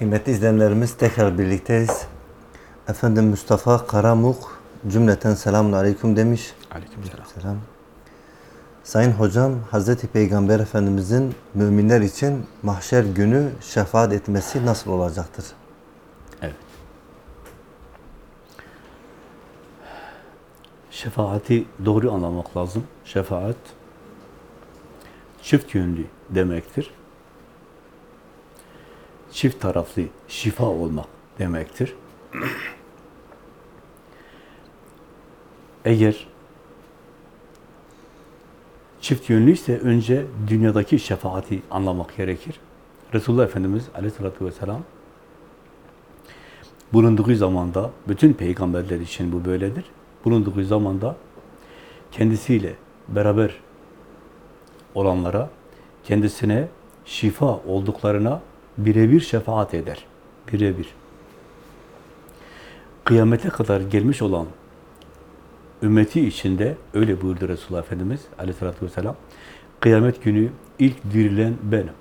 Kıymetli izleyenlerimiz tekrar birlikteyiz. Efendim Mustafa Karamuk cümleten selamun aleyküm demiş. Aleykümselam. Selam. Sayın hocam Hazreti Peygamber Efendimizin müminler için mahşer günü şefaat etmesi nasıl olacaktır? Evet. Şefaati doğru anlamak lazım. Şefaat çift yönlü demektir. Çift taraflı şifa olmak demektir. Eğer çift yönlüyse önce dünyadaki şefaati anlamak gerekir. Resulullah Efendimiz aleyhissalatü vesselam bulunduğu zamanda, bütün peygamberler için bu böyledir. Bulunduğu zamanda kendisiyle beraber olanlara, kendisine şifa olduklarına birebir şefaat eder. Birebir. Kıyamete kadar gelmiş olan ümmeti içinde öyle buyurdu Resulullah Efendimiz aleyhissalatü vesselam. Kıyamet günü ilk dirilen benim.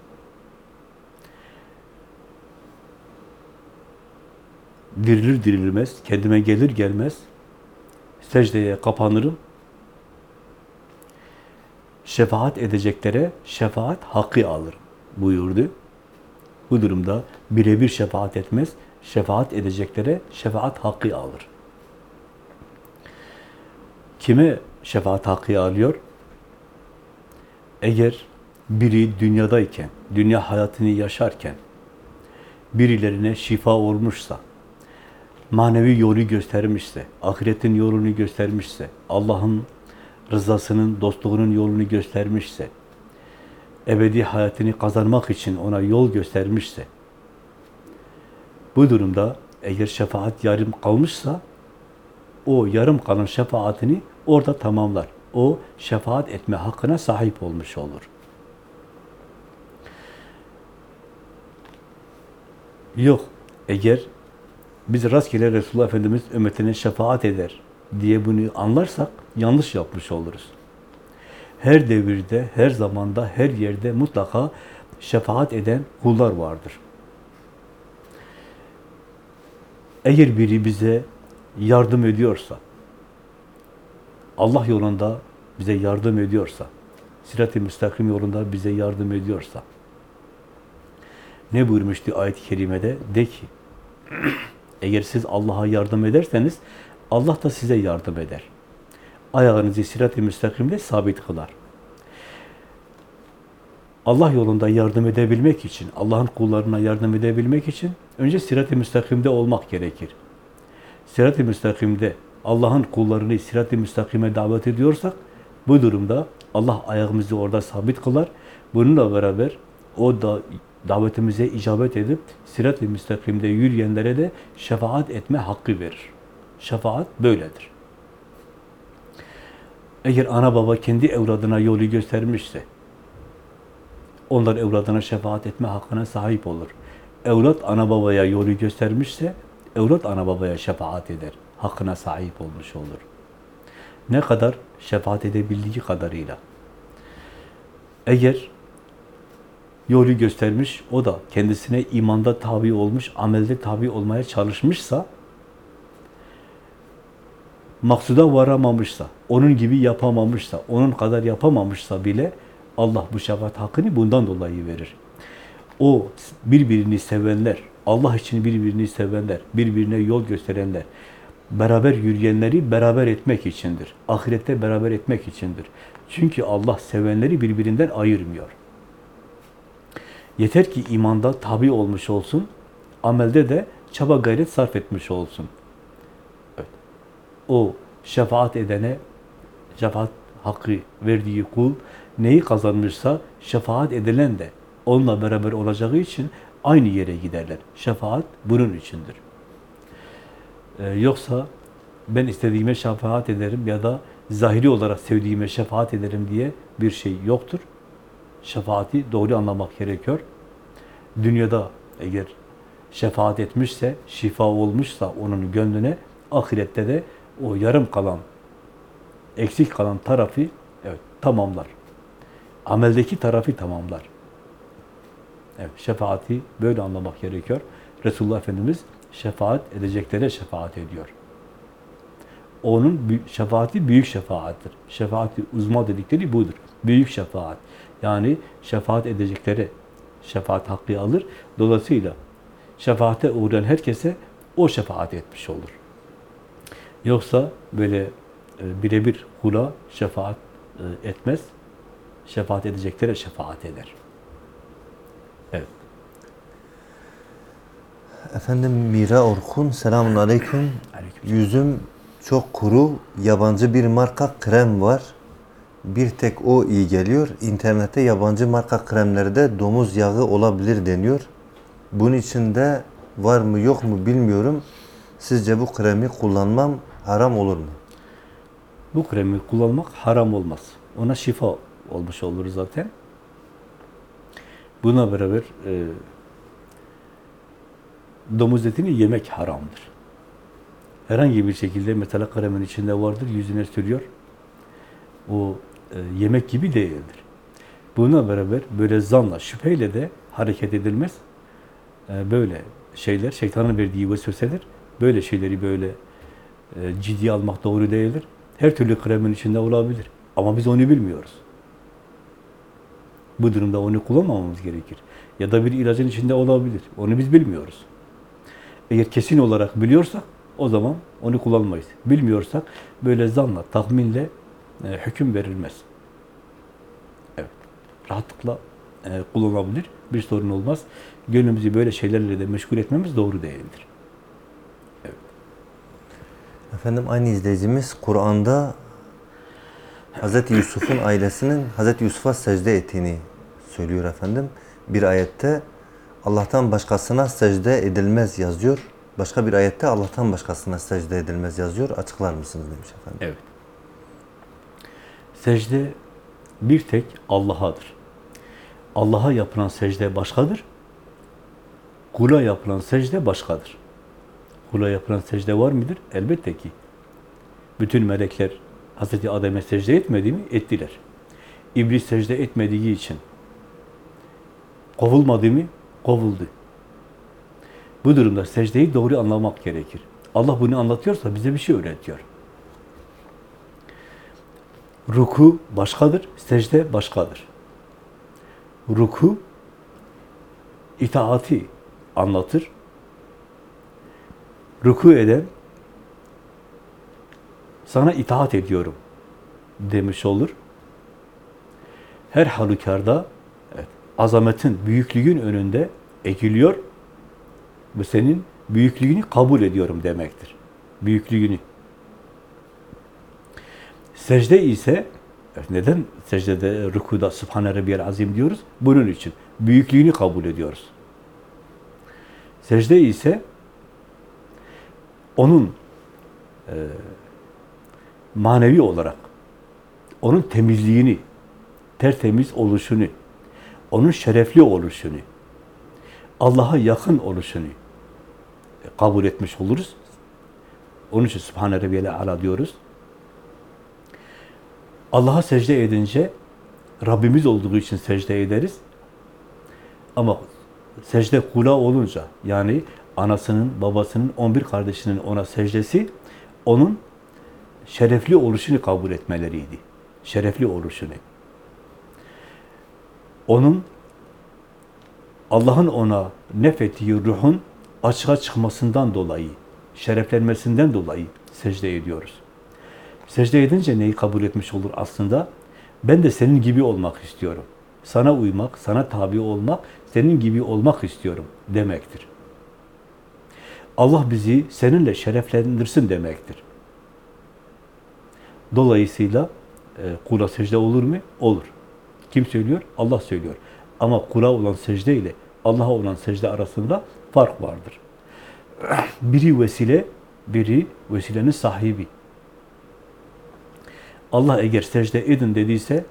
Dirilir dirilmez, kendime gelir gelmez secdeye kapanırım. Şefaat edeceklere şefaat hakkı alırım buyurdu. Bu durumda birebir şefaat etmez, şefaat edeceklere şefaat hakkı alır. Kime şefaat hakkı alıyor? Eğer biri dünyadayken, dünya hayatını yaşarken birilerine şifa olmuşsa, manevi yolu göstermişse, ahiretin yolunu göstermişse, Allah'ın rızasının, dostluğunun yolunu göstermişse, ebedi hayatını kazanmak için ona yol göstermişse, bu durumda eğer şefaat yarım kalmışsa, o yarım kalan şefaatini orada tamamlar. O şefaat etme hakkına sahip olmuş olur. Yok, eğer biz rastgele Resulullah Efendimiz ümmetine şefaat eder diye bunu anlarsak yanlış yapmış oluruz. Her devirde, her zamanda, her yerde mutlaka şefaat eden kullar vardır. Eğer biri bize yardım ediyorsa, Allah yolunda bize yardım ediyorsa, sirat-i müstakim yolunda bize yardım ediyorsa, ne buyurmuştu ayet-i kerimede? De ki, eğer siz Allah'a yardım ederseniz, Allah da size yardım eder. Ayağınızı sirat-i müstakimde sabit kılar. Allah yolunda yardım edebilmek için, Allah'ın kullarına yardım edebilmek için önce sirat-i müstakimde olmak gerekir. Sirat-i müstakimde Allah'ın kullarını sirat-i müstakime davet ediyorsak, bu durumda Allah ayağımızı orada sabit kılar. Bununla beraber o da davetimize icabet edip sirat-i müstakimde yürüyenlere de şefaat etme hakkı verir. Şefaat böyledir. Eğer ana baba kendi evladına yolu göstermişse, onlar evladına şefaat etme hakkına sahip olur. Evlat ana babaya yolu göstermişse, evlat ana babaya şefaat eder. Hakkına sahip olmuş olur. Ne kadar? Şefaat edebildiği kadarıyla. Eğer yolu göstermiş, o da kendisine imanda tabi olmuş, amelde tabi olmaya çalışmışsa, maksuda varamamışsa, onun gibi yapamamışsa, onun kadar yapamamışsa bile Allah bu şefaat hakkını bundan dolayı verir. O birbirini sevenler, Allah için birbirini sevenler, birbirine yol gösterenler, beraber yürüyenleri beraber etmek içindir. Ahirette beraber etmek içindir. Çünkü Allah sevenleri birbirinden ayırmıyor. Yeter ki imanda tabi olmuş olsun, amelde de çaba gayret sarf etmiş olsun. O şefaat edene, şefaat hakkı verdiği kul neyi kazanmışsa şefaat edilen de onunla beraber olacağı için aynı yere giderler. Şefaat bunun içindir. Ee, yoksa ben istediğime şefaat ederim ya da zahiri olarak sevdiğime şefaat ederim diye bir şey yoktur. Şefaati doğru anlamak gerekiyor. Dünyada eğer şefaat etmişse, şifa olmuşsa onun gönlüne, ahirette de o yarım kalan, eksik kalan tarafı evet tamamlar. Ameldeki tarafı tamamlar. Evet, şefaati böyle anlamak gerekiyor. Resulullah Efendimiz şefaat edeceklere şefaat ediyor. Onun şefaati büyük şefaattir. Şefaati uzma dedikleri budur. Büyük şefaat. Yani şefaat edeceklere şefaat hakkı alır. Dolayısıyla şefaate uğrayan herkese o şefaat etmiş olur. Yoksa böyle e, birebir kula şefaat e, etmez. Şefaat edeceklere şefaat eder. Evet. Efendim Mira Orkun, selamun aleyküm. Aleyküm. Yüzüm çok kuru, yabancı bir marka krem var. Bir tek o iyi geliyor. İnternette yabancı marka kremlerde domuz yağı olabilir deniyor. Bunun içinde var mı yok mu bilmiyorum. Sizce bu kremi kullanmam haram olur mu? Bu kremi kullanmak haram olmaz. Ona şifa olmuş olur zaten. Buna beraber e, domuz etini yemek haramdır. Herhangi bir şekilde mesela kremin içinde vardır, yüzüne sürüyor. O e, yemek gibi değildir. Buna beraber böyle zanla, şüpheyle de hareket edilmez. E, böyle şeyler şeytanın verdiği vesvesedir. Böyle şeyleri böyle e, ciddiye almak doğru değildir. Her türlü kremin içinde olabilir. Ama biz onu bilmiyoruz. Bu durumda onu kullanmamamız gerekir. Ya da bir ilacın içinde olabilir. Onu biz bilmiyoruz. Eğer kesin olarak biliyorsak o zaman onu kullanmayız. Bilmiyorsak böyle zanla, tahminle e, hüküm verilmez. Evet. Rahatlıkla e, kullanılabilir. Bir sorun olmaz. Gönlümüzü böyle şeylerle de meşgul etmemiz doğru değildir. Efendim aynı izleyicimiz Kur'an'da Hz. Yusuf'un ailesinin Hz. Yusuf'a secde ettiğini söylüyor efendim. Bir ayette Allah'tan başkasına secde edilmez yazıyor. Başka bir ayette Allah'tan başkasına secde edilmez yazıyor. Açıklar mısınız demiş efendim. Evet. Secde bir tek Allah'adır. Allah'a yapılan secde başkadır. Kula yapılan secde başkadır. Kula yapılan secde var mıdır? Elbette ki. Bütün melekler Hazreti Adem'e secde etmedi mi? Ettiler. İblis secde etmediği için kovulmadı mı? Kovuldu. Bu durumda secdeyi doğru anlamak gerekir. Allah bunu anlatıyorsa bize bir şey öğretiyor. Ruku başkadır, secde başkadır. Ruku itaati anlatır. Ruku eden sana itaat ediyorum demiş olur. Her halükarda evet, azametin, büyüklüğün önünde eğiliyor. Bu senin büyüklüğünü kabul ediyorum demektir. Büyüklüğünü. Secde ise neden secdede, rükuda Sübhane Rabbiyel Azim diyoruz? Bunun için. Büyüklüğünü kabul ediyoruz. Secde ise onun e, manevi olarak onun temizliğini, tertemiz oluşunu, onun şerefli oluşunu, Allah'a yakın oluşunu e, kabul etmiş oluruz. Onun için Sübhane Rabbiyel Ala diyoruz. Allah'a secde edince Rabbimiz olduğu için secde ederiz. Ama secde kula olunca yani anasının, babasının, 11 kardeşinin ona secdesi onun şerefli oluşunu kabul etmeleriydi. Şerefli oluşunu. Onun Allah'ın ona nefettiği ruhun açığa çıkmasından dolayı, şereflenmesinden dolayı secde ediyoruz. Secde edince neyi kabul etmiş olur aslında? Ben de senin gibi olmak istiyorum. Sana uymak, sana tabi olmak, senin gibi olmak istiyorum demektir. Allah bizi seninle şereflendirsin demektir. Dolayısıyla e, kula secde olur mu? Olur. Kim söylüyor? Allah söylüyor. Ama kula olan secde ile Allah'a olan secde arasında fark vardır. Biri vesile, biri vesilenin sahibi. Allah eğer secde edin dediyse,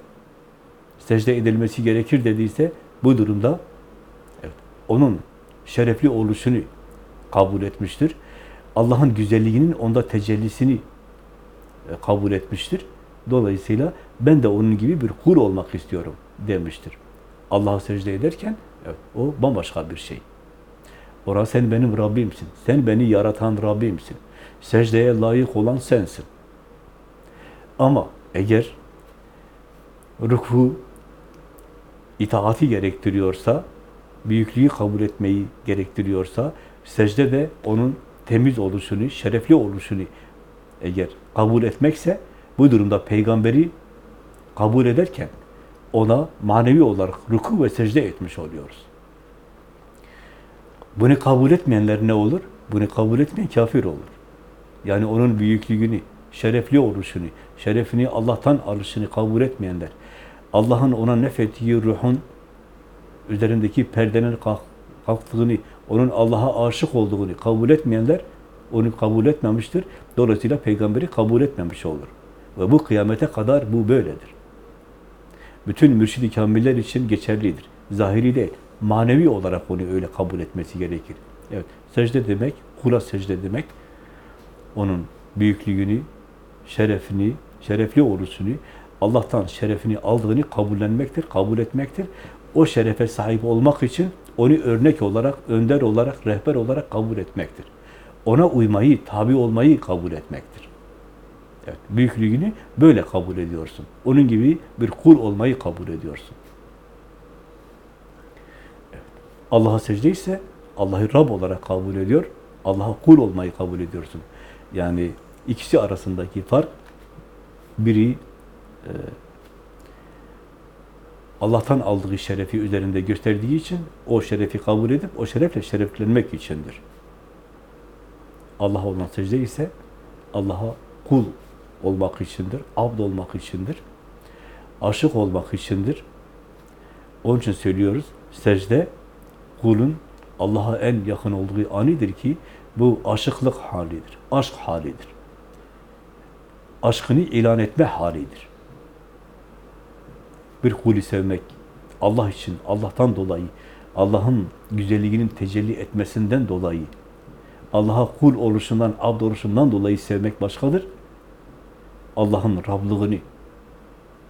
secde edilmesi gerekir dediyse, bu durumda evet, onun şerefli oluşunu kabul etmiştir. Allah'ın güzelliğinin onda tecellisini e, kabul etmiştir. Dolayısıyla ben de onun gibi bir kul olmak istiyorum demiştir. Allah'a secde ederken evet, o bambaşka bir şey. Ona sen benim Rabbimsin. Sen beni yaratan Rabbimsin. Secdeye layık olan sensin. Ama eğer ruku itaati gerektiriyorsa, büyüklüğü kabul etmeyi gerektiriyorsa, secde de onun temiz oluşunu, şerefli oluşunu eğer kabul etmekse, bu durumda peygamberi kabul ederken ona manevi olarak ruku ve secde etmiş oluyoruz. Bunu kabul etmeyenler ne olur? Bunu kabul etmeyen kafir olur. Yani onun büyüklüğünü, şerefli oluşunu, şerefini Allah'tan alışını kabul etmeyenler, Allah'ın ona nefettiği ruhun üzerindeki perdenin kalk- kalktığını, onun Allah'a aşık olduğunu kabul etmeyenler onu kabul etmemiştir. Dolayısıyla peygamberi kabul etmemiş olur. Ve bu kıyamete kadar bu böyledir. Bütün mürşid-i kamiller için geçerlidir. Zahiri değil, manevi olarak onu öyle kabul etmesi gerekir. Evet, secde demek, kula secde demek, onun büyüklüğünü, şerefini, şerefli oluşunu, Allah'tan şerefini aldığını kabullenmektir, kabul etmektir. O şerefe sahip olmak için onu örnek olarak, önder olarak, rehber olarak kabul etmektir. Ona uymayı, tabi olmayı kabul etmektir. Evet, büyüklüğünü böyle kabul ediyorsun. Onun gibi bir kul olmayı kabul ediyorsun. Evet. Allah'a secde ise Allah'ı Rab olarak kabul ediyor. Allah'a kul olmayı kabul ediyorsun. Yani ikisi arasındaki fark biri e, Allah'tan aldığı şerefi üzerinde gösterdiği için o şerefi kabul edip o şerefle şereflenmek içindir. Allah olan secde ise Allah'a kul olmak içindir, abd olmak içindir, aşık olmak içindir. Onun için söylüyoruz, secde kulun Allah'a en yakın olduğu anidir ki bu aşıklık halidir, aşk halidir. Aşkını ilan etme halidir. Bir kulü sevmek, Allah için, Allah'tan dolayı, Allah'ın güzelliğinin tecelli etmesinden dolayı, Allah'a kul oluşundan, abd oluşundan dolayı sevmek başkadır. Allah'ın Rablığını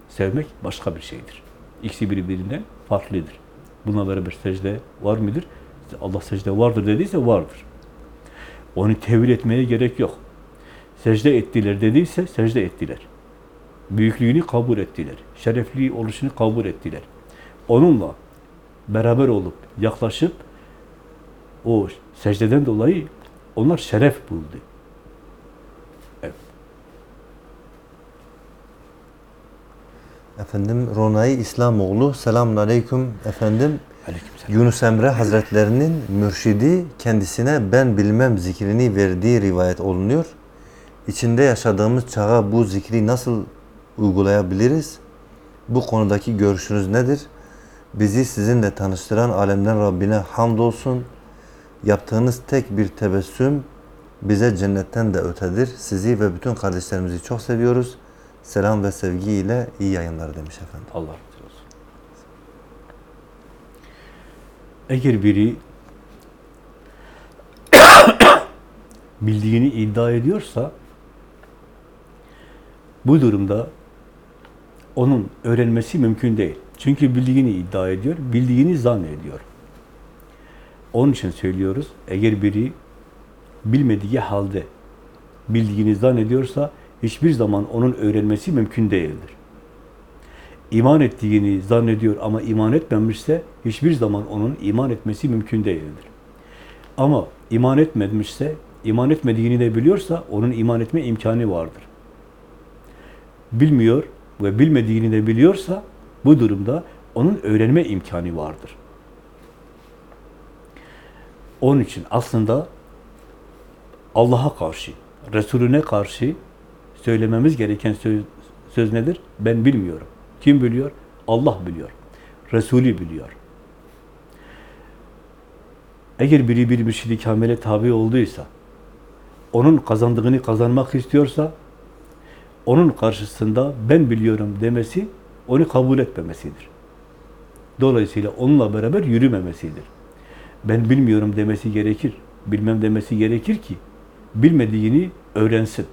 sevmek başka bir şeydir. İkisi birbirinden farklıdır. Buna beraber secde var mıdır? Allah secde vardır dediyse vardır. Onu tevil etmeye gerek yok. Secde ettiler dediyse secde ettiler. Büyüklüğünü kabul ettiler. Şerefli oluşunu kabul ettiler. Onunla beraber olup, yaklaşıp o secdeden dolayı onlar şeref buldu. Evet. Efendim Ronay İslamoğlu selamun aleyküm efendim. Aleykümselam. Yunus Emre Hazretlerinin mürşidi kendisine ben bilmem zikrini verdiği rivayet olunuyor. İçinde yaşadığımız çağa bu zikri nasıl uygulayabiliriz? Bu konudaki görüşünüz nedir? Bizi sizinle tanıştıran alemden Rabbine hamdolsun. Yaptığınız tek bir tebessüm bize cennetten de ötedir. Sizi ve bütün kardeşlerimizi çok seviyoruz. Selam ve sevgiyle iyi yayınlar demiş efendim. Allah razı olsun. Eğer biri bildiğini iddia ediyorsa bu durumda onun öğrenmesi mümkün değil. Çünkü bildiğini iddia ediyor, bildiğini zannediyor. Onun için söylüyoruz, eğer biri bilmediği halde bildiğini zannediyorsa hiçbir zaman onun öğrenmesi mümkün değildir. İman ettiğini zannediyor ama iman etmemişse hiçbir zaman onun iman etmesi mümkün değildir. Ama iman etmemişse, iman etmediğini de biliyorsa onun iman etme imkanı vardır. Bilmiyor ve bilmediğini de biliyorsa bu durumda onun öğrenme imkanı vardır. Onun için aslında Allah'a karşı, Resulüne karşı söylememiz gereken söz, söz nedir? Ben bilmiyorum. Kim biliyor? Allah biliyor. Resulü biliyor. Eğer biri bir mürşid-i kamile tabi olduysa, onun kazandığını kazanmak istiyorsa, onun karşısında ben biliyorum demesi, onu kabul etmemesidir. Dolayısıyla onunla beraber yürümemesidir. Ben bilmiyorum demesi gerekir. Bilmem demesi gerekir ki, bilmediğini öğrensin.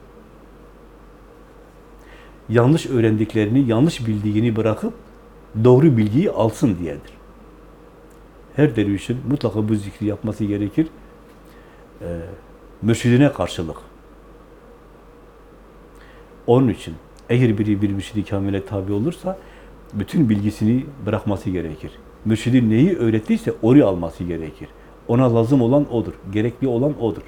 Yanlış öğrendiklerini, yanlış bildiğini bırakıp doğru bilgiyi alsın diyedir. her dervişin mutlaka bu zikri yapması gerekir. Ee, mürşidine karşılık. Onun için eğer biri bir mürşidi kamile tabi olursa bütün bilgisini bırakması gerekir. Mürşidin neyi öğrettiyse onu alması gerekir. Ona lazım olan odur. Gerekli olan odur.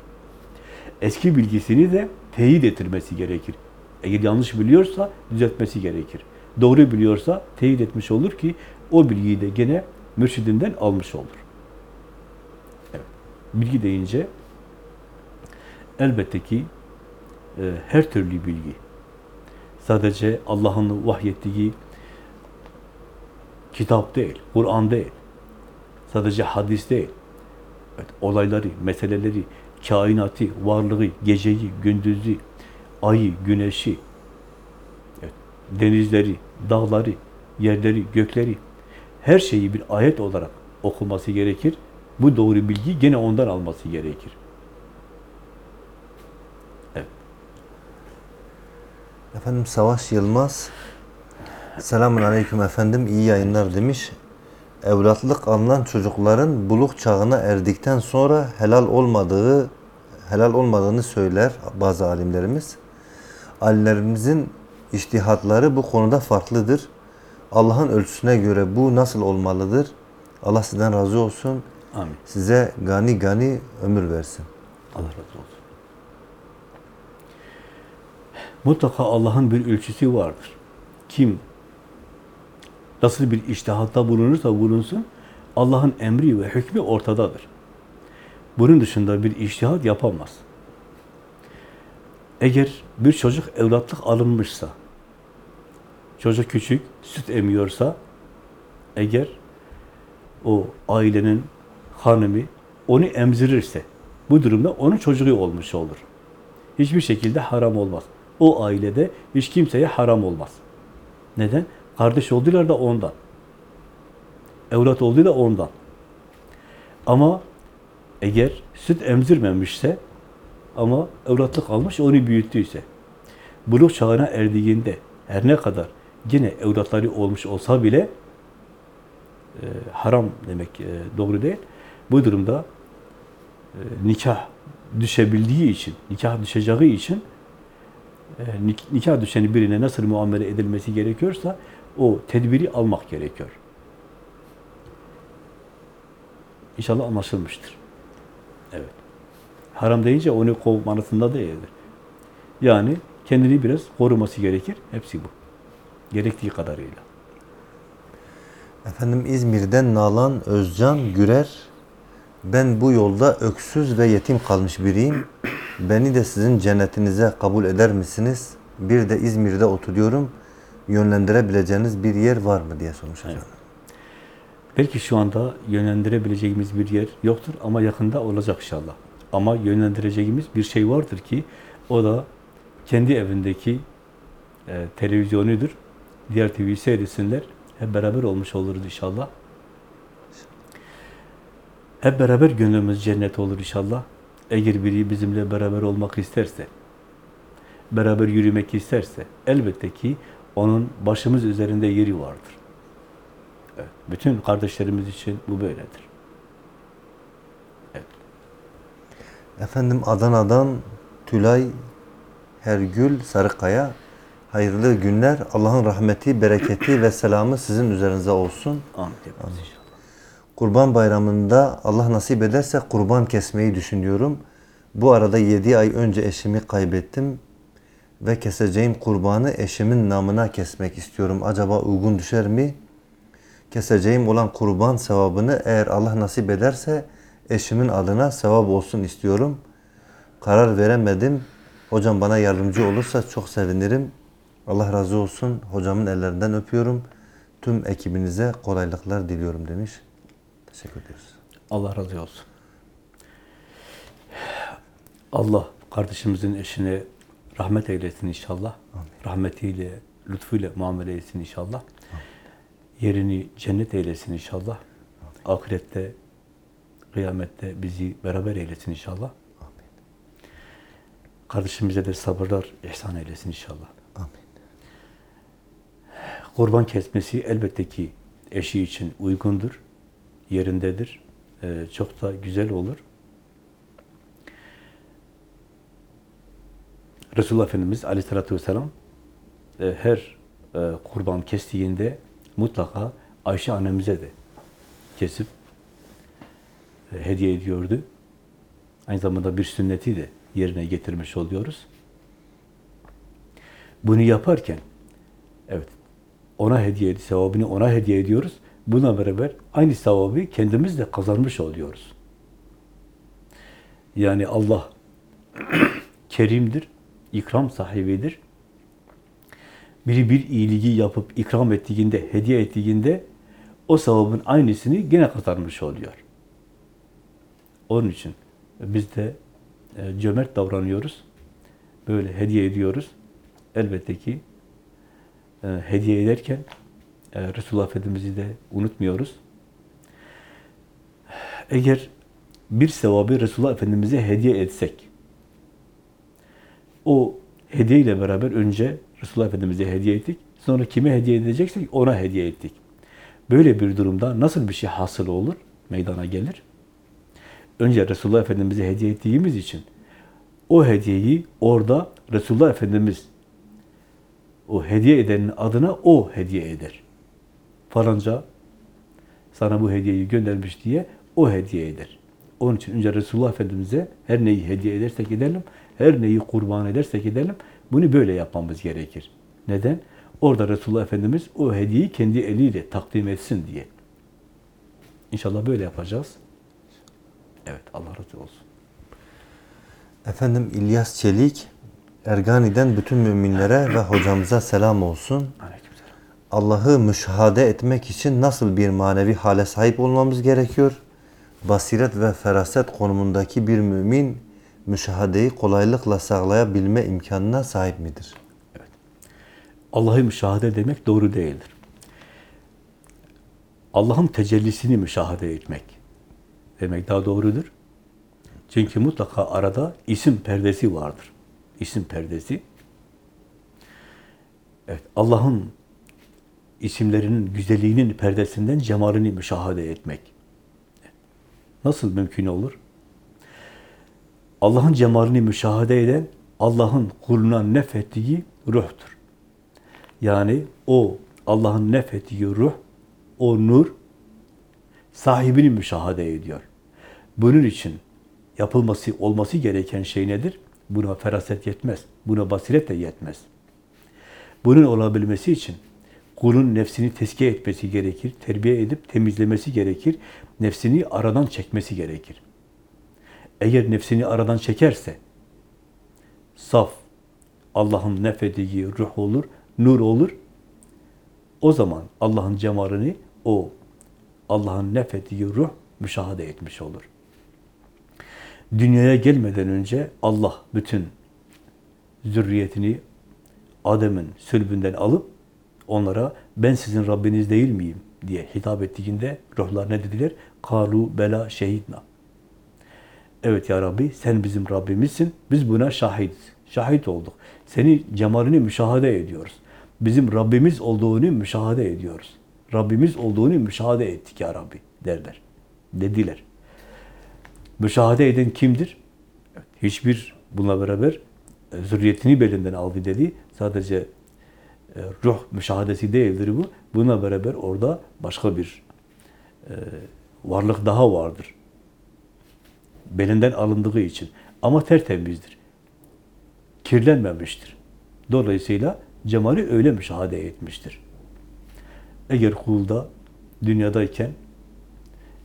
Eski bilgisini de teyit ettirmesi gerekir. Eğer yanlış biliyorsa düzeltmesi gerekir. Doğru biliyorsa teyit etmiş olur ki o bilgiyi de gene mürşidinden almış olur. Evet. Bilgi deyince elbette ki e, her türlü bilgi. Sadece Allah'ın vahyettiği kitap değil, Kur'an değil. Sadece hadis değil. Evet, olayları, meseleleri, kainatı, varlığı, geceyi, gündüzü, ayı, güneşi, evet, denizleri, dağları, yerleri, gökleri, her şeyi bir ayet olarak okuması gerekir. Bu doğru bilgi gene ondan alması gerekir. Efendim Savaş Yılmaz Selamun Aleyküm efendim iyi yayınlar demiş. Evlatlık alınan çocukların buluk çağına erdikten sonra helal olmadığı helal olmadığını söyler bazı alimlerimiz. Alimlerimizin iştihatları bu konuda farklıdır. Allah'ın ölçüsüne göre bu nasıl olmalıdır? Allah sizden razı olsun. Amin. Size gani gani ömür versin. Allah razı olsun. Mutlaka Allah'ın bir ölçüsü vardır. Kim nasıl bir iştihatta bulunursa bulunsun, Allah'ın emri ve hükmü ortadadır. Bunun dışında bir iştihat yapamaz. Eğer bir çocuk evlatlık alınmışsa, çocuk küçük, süt emiyorsa, eğer o ailenin hanımı onu emzirirse, bu durumda onun çocuğu olmuş olur. Hiçbir şekilde haram olmaz. O ailede hiç kimseye haram olmaz. Neden? Kardeş oldular da ondan. Evlat oldu da ondan. Ama eğer süt emzirmemişse ama evlatlık almış onu büyüttüyse buluk çağına erdiğinde her ne kadar yine evlatları olmuş olsa bile e, haram demek e, doğru değil. Bu durumda e, nikah düşebildiği için, nikah düşeceği için e, nik- nikah düşeni birine nasıl muamele edilmesi gerekiyorsa o tedbiri almak gerekiyor. İnşallah anlaşılmıştır. Evet. Haram deyince onu kovmanısında değildir. Yani kendini biraz koruması gerekir. Hepsi bu. Gerektiği kadarıyla. Efendim İzmir'den Nalan Özcan Gürer ben bu yolda öksüz ve yetim kalmış biriyim. Beni de sizin cennetinize kabul eder misiniz? Bir de İzmir'de oturuyorum. Yönlendirebileceğiniz bir yer var mı diye sormuş efendim. Belki şu anda yönlendirebileceğimiz bir yer yoktur ama yakında olacak inşallah. Ama yönlendireceğimiz bir şey vardır ki o da kendi evindeki e, televizyonudur. Diğer TV'yi seyretsinler. Hep beraber olmuş oluruz inşallah. Hep beraber gönlümüz cennet olur inşallah. Eğer biri bizimle beraber olmak isterse, beraber yürümek isterse elbette ki onun başımız üzerinde yeri vardır. Evet, bütün kardeşlerimiz için bu böyledir. Evet. Efendim Adana'dan Tülay Hergül Sarıkaya hayırlı günler. Allah'ın rahmeti, bereketi ve selamı sizin üzerinize olsun. Amin. Amin. Kurban bayramında Allah nasip ederse kurban kesmeyi düşünüyorum. Bu arada 7 ay önce eşimi kaybettim ve keseceğim kurbanı eşimin namına kesmek istiyorum. Acaba uygun düşer mi? Keseceğim olan kurban sevabını eğer Allah nasip ederse eşimin adına sevap olsun istiyorum. Karar veremedim. Hocam bana yardımcı olursa çok sevinirim. Allah razı olsun. Hocamın ellerinden öpüyorum. Tüm ekibinize kolaylıklar diliyorum demiş. Teşekkür ediyoruz. Allah razı olsun. Allah kardeşimizin eşine rahmet eylesin inşallah. Rahmetiyle, lütfuyla muamele etsin inşallah. Yerini cennet eylesin inşallah. Ahirette, kıyamette bizi beraber eylesin inşallah. Kardeşimize de sabırlar ihsan eylesin inşallah. Amin. Kurban kesmesi elbette ki eşi için uygundur, yerindedir. e, çok da güzel olur. Resulullah Efendimiz aleyhissalatü vesselam e, her e, kurban kestiğinde mutlaka Ayşe annemize de kesip e, hediye ediyordu. Aynı zamanda bir sünneti de yerine getirmiş oluyoruz. Bunu yaparken evet ona hediye sevabını ona hediye ediyoruz. Buna beraber aynı sevabı kendimiz de kazanmış oluyoruz. Yani Allah kerimdir, ikram sahibidir. Biri bir iyiliği yapıp ikram ettiğinde, hediye ettiğinde o sevabın aynısını gene kazanmış oluyor. Onun için biz de e, cömert davranıyoruz. Böyle hediye ediyoruz. Elbette ki e, hediye ederken e, Resulullah Efendimiz'i de unutmuyoruz. Eğer bir sevabı Resulullah Efendimiz'e hediye etsek, o hediye ile beraber önce Resulullah Efendimiz'e hediye ettik, sonra kime hediye edeceksek ona hediye ettik. Böyle bir durumda nasıl bir şey hasıl olur, meydana gelir? Önce Resulullah Efendimiz'e hediye ettiğimiz için o hediyeyi orada Resulullah Efendimiz o hediye edenin adına o hediye eder. Falanca sana bu hediyeyi göndermiş diye o hediye eder. Onun için önce Resulullah Efendimiz'e her neyi hediye edersek edelim, her neyi kurban edersek edelim, bunu böyle yapmamız gerekir. Neden? Orada Resulullah Efendimiz o hediyeyi kendi eliyle takdim etsin diye. İnşallah böyle yapacağız. Evet, Allah razı olsun. Efendim İlyas Çelik, Ergani'den bütün müminlere ve hocamıza selam olsun. Aleykümselam. Allah'ı müşahede etmek için nasıl bir manevi hale sahip olmamız gerekiyor? Basiret ve feraset konumundaki bir mümin müşahadeyi kolaylıkla sağlayabilme imkanına sahip midir? Allah'ı müşahede demek doğru değildir. Allah'ın tecellisini müşahede etmek demek daha doğrudur. Çünkü mutlaka arada isim perdesi vardır. İsim perdesi. Evet, Allah'ın isimlerinin güzelliğinin perdesinden cemalini müşahede etmek. Nasıl mümkün olur? Allah'ın cemalini müşahede eden, Allah'ın kuluna nefettiği ruhtur. Yani o Allah'ın nefettiği ruh, o nur sahibini müşahede ediyor. Bunun için yapılması, olması gereken şey nedir? Buna feraset yetmez. Buna basiret de yetmez. Bunun olabilmesi için kulun nefsini tezkiye etmesi gerekir, terbiye edip temizlemesi gerekir, nefsini aradan çekmesi gerekir. Eğer nefsini aradan çekerse, saf, Allah'ın nefettiği ruh olur, nur olur. O zaman Allah'ın cemalini o Allah'ın nefettiği ruh müşahede etmiş olur. Dünyaya gelmeden önce Allah bütün zürriyetini Adem'in sülbünden alıp onlara ben sizin Rabbiniz değil miyim diye hitap ettiğinde ruhlar ne dediler? Kalu bela şehidna. Evet ya Rabbi sen bizim Rabbimizsin. Biz buna şahidiz. Şahit olduk. Seni cemalini müşahede ediyoruz. Bizim Rabbimiz olduğunu müşahede ediyoruz. Rabbimiz olduğunu müşahede ettik ya Rabbi derler. Dediler. Müşahede eden kimdir? Hiçbir bununla beraber e, zürriyetini belinden aldı dedi. Sadece ruh müşahadesi değildir bu. Buna beraber orada başka bir e, varlık daha vardır. Belinden alındığı için. Ama tertemizdir. Kirlenmemiştir. Dolayısıyla cemali öyle müşahede etmiştir. Eğer kulda dünyadayken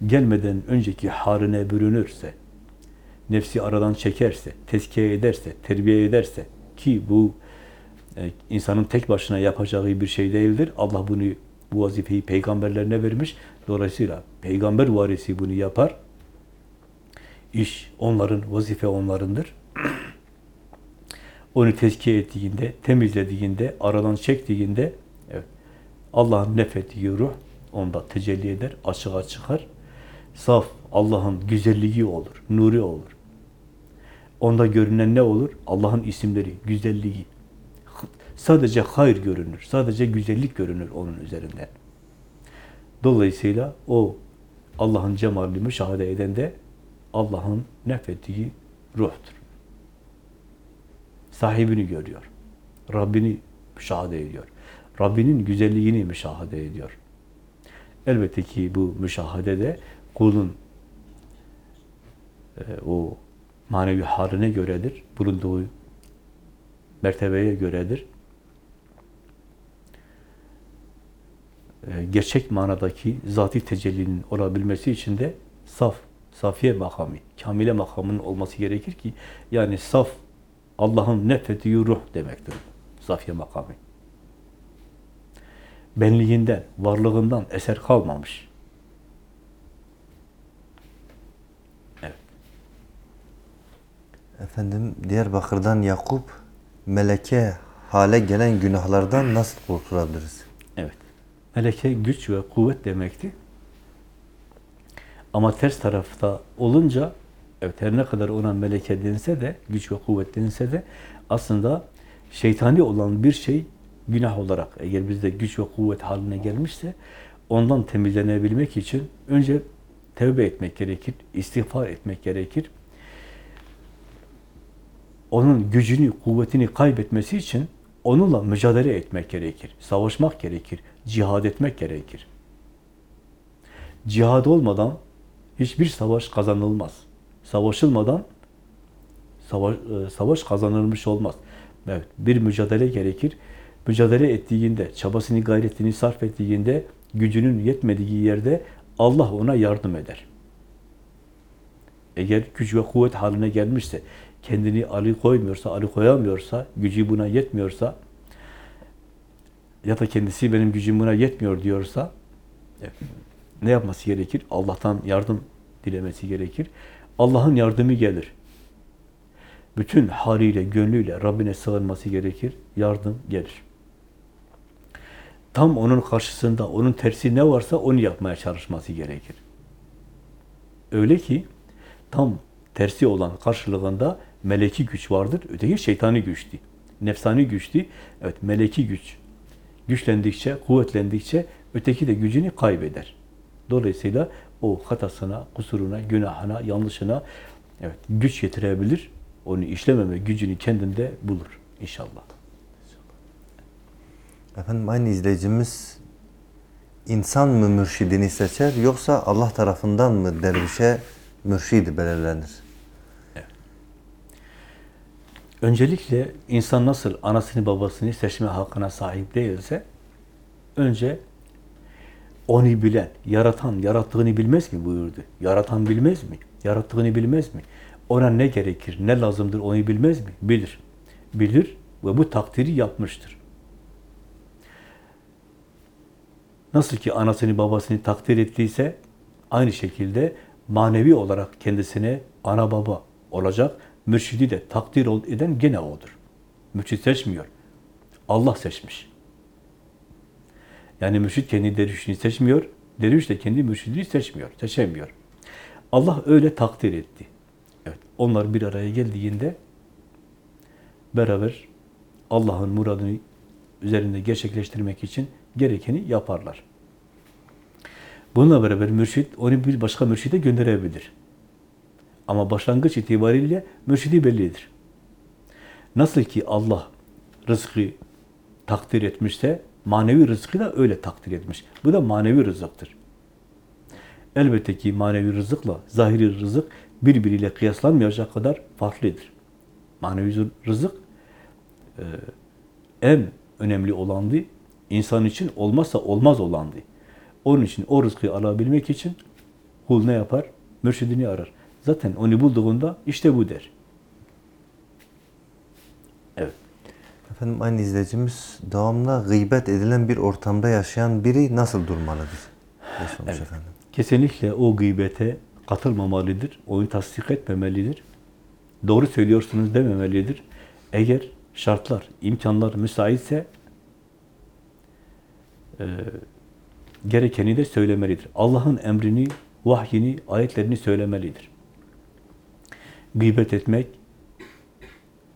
gelmeden önceki haline bürünürse, nefsi aradan çekerse, tezkiye ederse, terbiye ederse ki bu e, insanın tek başına yapacağı bir şey değildir. Allah bunu bu vazifeyi peygamberlerine vermiş. Dolayısıyla peygamber varisi bunu yapar. İş onların, vazife onlarındır. Onu tezkiye ettiğinde, temizlediğinde, aradan çektiğinde evet, Allah'ın nefettiği ruh onda tecelli eder, açığa çıkar. Saf, Allah'ın güzelliği olur, nuri olur. Onda görünen ne olur? Allah'ın isimleri, güzelliği. Sadece hayır görünür, sadece güzellik görünür onun üzerinden. Dolayısıyla o Allah'ın cemalini müşahede eden de Allah'ın nefettiği ruhtur. Sahibini görüyor. Rabbini müşahede ediyor. Rabbinin güzelliğini müşahede ediyor. Elbette ki bu müşahede de kulun e, o manevi haline göredir. Bulunduğu mertebeye göredir. Gerçek manadaki zati tecellinin olabilmesi için de saf, safiye makamı, kamile makamının olması gerekir ki yani saf Allah'ın nefettiği ruh demektir. Safiye makamı. Benliğinden, varlığından eser kalmamış. Efendim Diyarbakır'dan Yakup meleke hale gelen günahlardan nasıl kurtulabiliriz? Meleke güç ve kuvvet demekti. Ama ters tarafta olunca evet her ne kadar ona meleke dense de güç ve kuvvet dense de aslında şeytani olan bir şey günah olarak eğer bizde güç ve kuvvet haline gelmişse ondan temizlenebilmek için önce tevbe etmek gerekir, istiğfar etmek gerekir. Onun gücünü, kuvvetini kaybetmesi için onunla mücadele etmek gerekir. Savaşmak gerekir. Cihad etmek gerekir. Cihad olmadan hiçbir savaş kazanılmaz. Savaşılmadan savaş, e, savaş kazanılmış olmaz. Evet, bir mücadele gerekir. Mücadele ettiğinde, çabasını, gayretini sarf ettiğinde, gücünün yetmediği yerde Allah ona yardım eder. Eğer güç ve kuvvet haline gelmişse, kendini Ali koymuyorsa, Ali koyamıyorsa, gücü buna yetmiyorsa ya da kendisi benim gücüm buna yetmiyor diyorsa ne yapması gerekir? Allah'tan yardım dilemesi gerekir. Allah'ın yardımı gelir. Bütün haliyle, gönlüyle Rabbine sığınması gerekir. Yardım gelir. Tam onun karşısında, onun tersi ne varsa onu yapmaya çalışması gerekir. Öyle ki tam tersi olan karşılığında meleki güç vardır. Öteki şeytani güçtü. Nefsani güçtü. Evet, meleki güç. Güçlendikçe, kuvvetlendikçe öteki de gücünü kaybeder. Dolayısıyla o hatasına, kusuruna, günahına, yanlışına evet güç getirebilir. Onu işlememe gücünü kendinde bulur inşallah. Efendim aynı izleyicimiz insan mı mürşidini seçer yoksa Allah tarafından mı dervişe mürşidi belirlenir? Öncelikle insan nasıl anasını babasını seçme hakkına sahip değilse önce onu bilen, yaratan, yarattığını bilmez mi buyurdu? Yaratan bilmez mi? Yarattığını bilmez mi? Ona ne gerekir, ne lazımdır onu bilmez mi? Bilir. Bilir ve bu takdiri yapmıştır. Nasıl ki anasını babasını takdir ettiyse aynı şekilde manevi olarak kendisine ana baba olacak mürşidi de takdir eden gene odur. Mürşid seçmiyor. Allah seçmiş. Yani mürşid kendi dervişini seçmiyor, derviş de kendi mürşidini seçmiyor, seçemiyor. Allah öyle takdir etti. Evet, onlar bir araya geldiğinde beraber Allah'ın muradını üzerinde gerçekleştirmek için gerekeni yaparlar. Bununla beraber mürşid onu bir başka mürşide gönderebilir. Ama başlangıç itibariyle mürşidi bellidir. Nasıl ki Allah rızkı takdir etmişse, manevi rızkı da öyle takdir etmiş. Bu da manevi rızıktır. Elbette ki manevi rızıkla zahiri rızık birbiriyle kıyaslanmayacak kadar farklıdır. Manevi rızık e, en önemli olandı, insan için olmazsa olmaz olandı. Onun için o rızkı alabilmek için kul ne yapar? Mürşidini arar. Zaten onu bulduğunda işte bu der. Evet. Efendim aynı izleyicimiz devamlı gıybet edilen bir ortamda yaşayan biri nasıl durmalıdır? Evet. efendim. Kesinlikle o gıybete katılmamalıdır. Onu tasdik etmemelidir. Doğru söylüyorsunuz dememelidir. Eğer şartlar, imkanlar müsaitse e, gerekeni de söylemelidir. Allah'ın emrini, vahyini, ayetlerini söylemelidir. Gıybet etmek,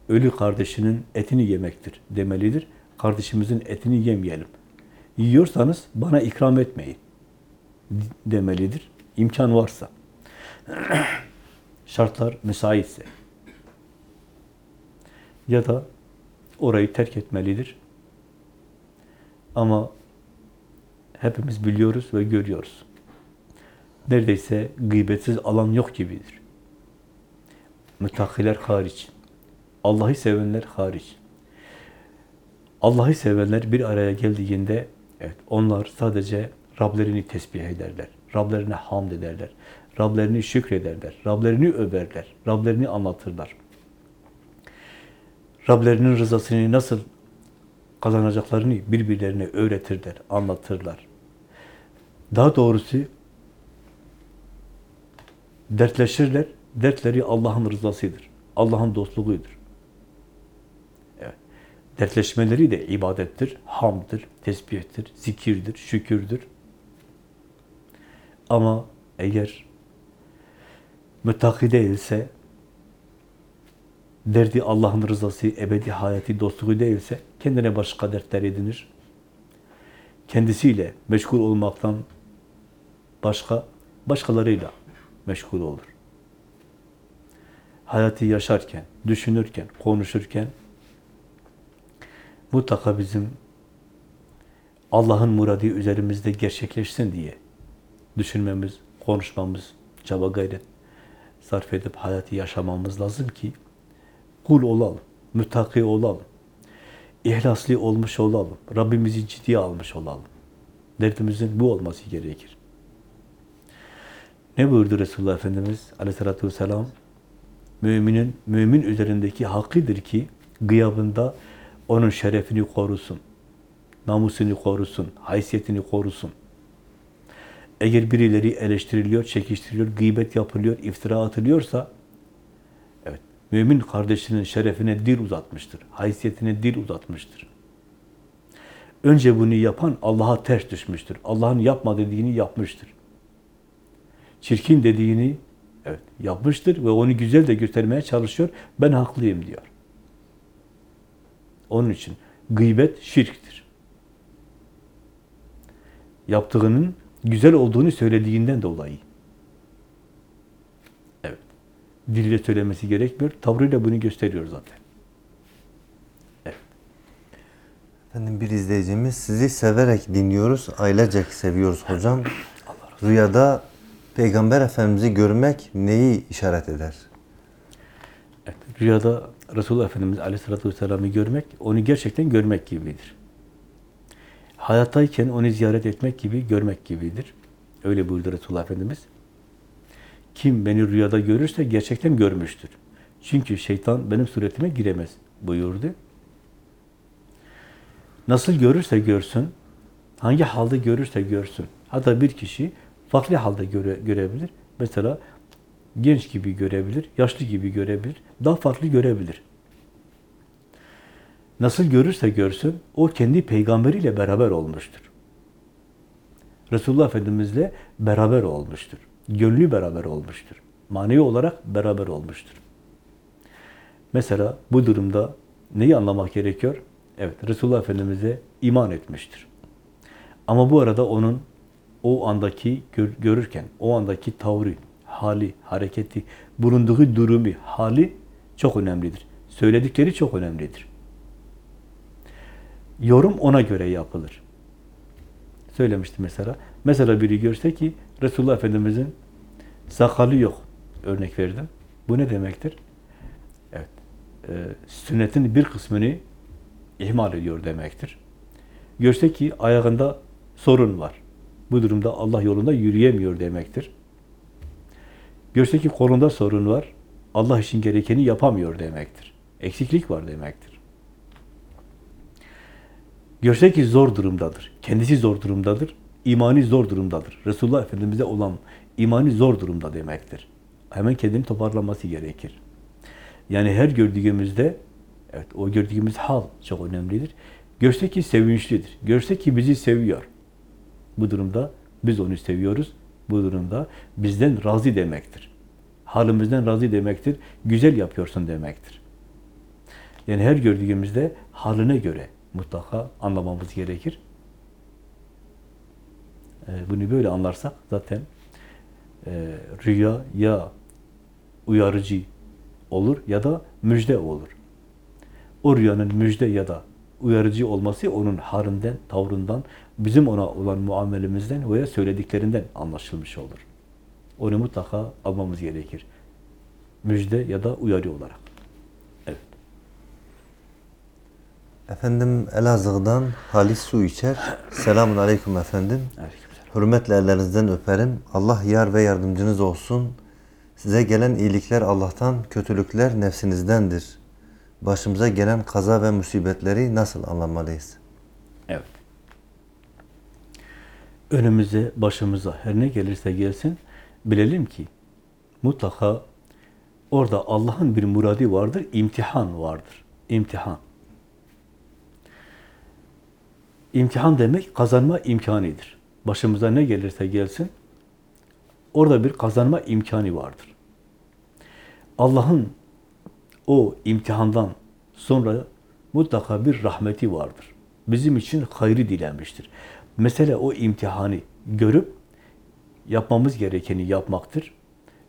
ölü kardeşinin etini yemektir demelidir. Kardeşimizin etini yemeyelim. Yiyorsanız bana ikram etmeyin demelidir. imkan varsa, şartlar müsaitse ya da orayı terk etmelidir. Ama hepimiz biliyoruz ve görüyoruz. Neredeyse gıybetsiz alan yok gibidir. Müttakiler hariç. Allah'ı sevenler hariç. Allah'ı sevenler bir araya geldiğinde evet onlar sadece Rablerini tesbih ederler. Rablerine hamd ederler. Rablerini şükrederler. Rablerini överler. Rablerini anlatırlar. Rablerinin rızasını nasıl kazanacaklarını birbirlerine öğretirler, anlatırlar. Daha doğrusu dertleşirler. Dertleri Allah'ın rızasıdır. Allah'ın dostluğudur. Evet. Dertleşmeleri de ibadettir, hamdır, tesbihtir, zikirdir, şükürdür. Ama eğer müttaki değilse, derdi Allah'ın rızası, ebedi hayati dostluğu değilse, kendine başka dertler edinir. Kendisiyle meşgul olmaktan başka, başkalarıyla meşgul olur. Hayatı yaşarken, düşünürken, konuşurken mutlaka bizim Allah'ın muradı üzerimizde gerçekleşsin diye düşünmemiz, konuşmamız, çaba gayret sarf edip hayatı yaşamamız lazım ki kul olalım, müttaki olalım, ihlaslı olmuş olalım, Rabbimizi ciddiye almış olalım. Derdimizin bu olması gerekir. Ne buyurdu Resulullah Efendimiz aleyhissalatü vesselam? Müminin, mümin üzerindeki hakkıdır ki gıyabında onun şerefini korusun, namusunu korusun, haysiyetini korusun. Eğer birileri eleştiriliyor, çekiştiriliyor, gıybet yapılıyor, iftira atılıyorsa, evet, mümin kardeşinin şerefine dil uzatmıştır, haysiyetine dil uzatmıştır. Önce bunu yapan Allah'a ters düşmüştür. Allah'ın yapma dediğini yapmıştır. Çirkin dediğini evet yapmıştır ve onu güzel de göstermeye çalışıyor. Ben haklıyım diyor. Onun için gıybet şirktir. Yaptığının güzel olduğunu söylediğinden dolayı. Evet. Dille söylemesi gerekmiyor. Tavrıyla bunu gösteriyor zaten. Evet. Efendim bir izleyicimiz sizi severek dinliyoruz, ailecek seviyoruz hocam. Rüyada Peygamber Efendimiz'i görmek neyi işaret eder? Evet, rüyada Resulullah Efendimiz Aleyhisselatü Vesselam'ı görmek, onu gerçekten görmek gibidir. Hayattayken onu ziyaret etmek gibi, görmek gibidir. Öyle buyurdu Resulullah Efendimiz. Kim beni rüyada görürse gerçekten görmüştür. Çünkü şeytan benim suretime giremez buyurdu. Nasıl görürse görsün, hangi halde görürse görsün. Hatta bir kişi farklı halde göre, görebilir. Mesela genç gibi görebilir, yaşlı gibi görebilir, daha farklı görebilir. Nasıl görürse görsün, o kendi peygamberiyle beraber olmuştur. Resulullah Efendimizle beraber olmuştur. Gönlü beraber olmuştur. Manevi olarak beraber olmuştur. Mesela bu durumda neyi anlamak gerekiyor? Evet, Resulullah Efendimiz'e iman etmiştir. Ama bu arada onun o andaki gör, görürken, o andaki tavrı, hali, hareketi, bulunduğu durumu, hali çok önemlidir. Söyledikleri çok önemlidir. Yorum ona göre yapılır. Söylemiştim mesela. Mesela biri görse ki Resulullah Efendimiz'in sakalı yok. Örnek verdim. Bu ne demektir? Evet. E, sünnetin bir kısmını ihmal ediyor demektir. Görse ki ayağında sorun var. Bu durumda Allah yolunda yürüyemiyor demektir. Görse ki kolunda sorun var. Allah için gerekeni yapamıyor demektir. Eksiklik var demektir. Görse ki zor durumdadır. Kendisi zor durumdadır. imani zor durumdadır. Resulullah Efendimiz'e olan imani zor durumda demektir. Hemen kendini toparlaması gerekir. Yani her gördüğümüzde evet o gördüğümüz hal çok önemlidir. Görse ki sevinçlidir. Görse ki bizi seviyor. Bu durumda biz onu seviyoruz. Bu durumda bizden razı demektir. Halimizden razı demektir. Güzel yapıyorsun demektir. Yani her gördüğümüzde haline göre mutlaka anlamamız gerekir. Bunu böyle anlarsak zaten e, rüya ya uyarıcı olur ya da müjde olur. O rüyanın müjde ya da uyarıcı olması onun halinden, tavrından, bizim ona olan muamelemizden veya söylediklerinden anlaşılmış olur. Onu mutlaka almamız gerekir. Müjde ya da uyarı olarak. Evet. Efendim Elazığ'dan Halis Su içer. Selamun Aleyküm efendim. Aleykümselam. Hürmetle ellerinizden öperim. Allah yar ve yardımcınız olsun. Size gelen iyilikler Allah'tan, kötülükler nefsinizdendir. Başımıza gelen kaza ve musibetleri nasıl anlamalıyız? Evet. Önümüze, başımıza her ne gelirse gelsin, bilelim ki mutlaka orada Allah'ın bir muradi vardır, imtihan vardır. İmtihan. İmtihan demek kazanma imkanidir. Başımıza ne gelirse gelsin, orada bir kazanma imkanı vardır. Allah'ın o imtihandan sonra mutlaka bir rahmeti vardır. Bizim için hayrı dilenmiştir. Mesele o imtihanı görüp yapmamız gerekeni yapmaktır.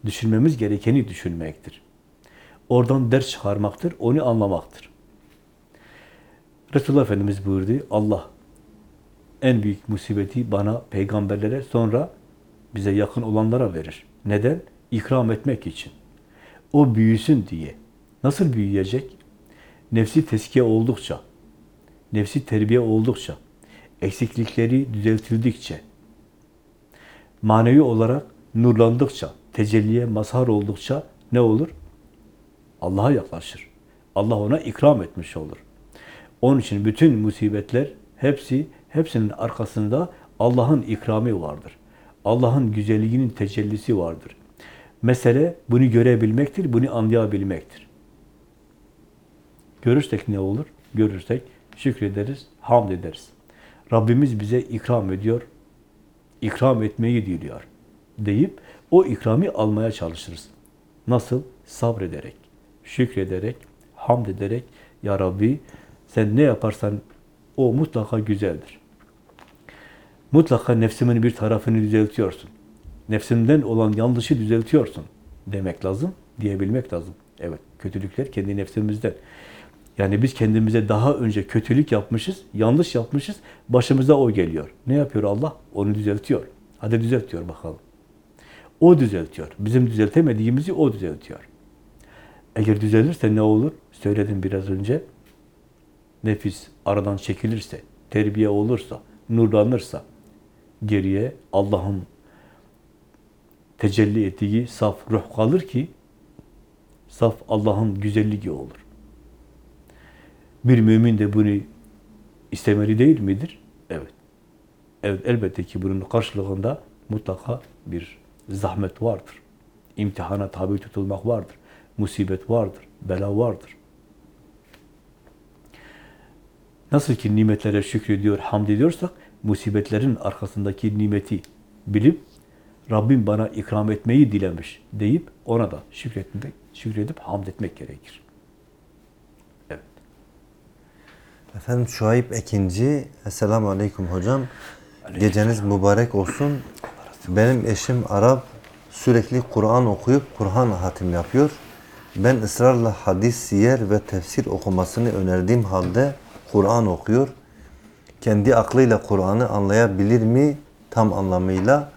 Düşünmemiz gerekeni düşünmektir. Oradan ders çıkarmaktır, onu anlamaktır. Resulullah Efendimiz buyurdu, Allah en büyük musibeti bana, peygamberlere, sonra bize yakın olanlara verir. Neden? İkram etmek için. O büyüsün diye. Nasıl büyüyecek? Nefsi teskiye oldukça, nefsi terbiye oldukça, eksiklikleri düzeltildikçe, manevi olarak nurlandıkça, tecelliye mazhar oldukça ne olur? Allah'a yaklaşır. Allah ona ikram etmiş olur. Onun için bütün musibetler hepsi hepsinin arkasında Allah'ın ikramı vardır. Allah'ın güzelliğinin tecellisi vardır. Mesele bunu görebilmektir, bunu anlayabilmektir. Görürsek ne olur? Görürsek şükrederiz, hamd ederiz. Rabbimiz bize ikram ediyor, ikram etmeyi diliyor deyip o ikramı almaya çalışırız. Nasıl? Sabrederek, şükrederek, hamd ederek, Ya Rabbi sen ne yaparsan o mutlaka güzeldir. Mutlaka nefsimin bir tarafını düzeltiyorsun. Nefsimden olan yanlışı düzeltiyorsun demek lazım, diyebilmek lazım. Evet, kötülükler kendi nefsimizden. Yani biz kendimize daha önce kötülük yapmışız, yanlış yapmışız, başımıza o geliyor. Ne yapıyor Allah? Onu düzeltiyor. Hadi düzeltiyor bakalım. O düzeltiyor. Bizim düzeltemediğimizi o düzeltiyor. Eğer düzelirse ne olur? Söyledim biraz önce. Nefis aradan çekilirse, terbiye olursa, nurlanırsa, geriye Allah'ın tecelli ettiği saf ruh kalır ki, saf Allah'ın güzelliği olur. Bir mümin de bunu istemeli değil midir? Evet. Evet, elbette ki bunun karşılığında mutlaka bir zahmet vardır. İmtihana tabi tutulmak vardır. Musibet vardır, bela vardır. Nasıl ki nimetlere şükrediyor, hamd ediyorsak, musibetlerin arkasındaki nimeti bilip, Rabbim bana ikram etmeyi dilemiş deyip, ona da şükretmek, şükredip hamd etmek gerekir. Evet. Efendim Şuayb Ekinci, Esselamu Aleyküm hocam. Geceniz mübarek olsun. Benim eşim Arap, sürekli Kur'an okuyup Kur'an hatim yapıyor. Ben ısrarla hadis, siyer ve tefsir okumasını önerdiğim halde Kur'an okuyor. Kendi aklıyla Kur'an'ı anlayabilir mi tam anlamıyla?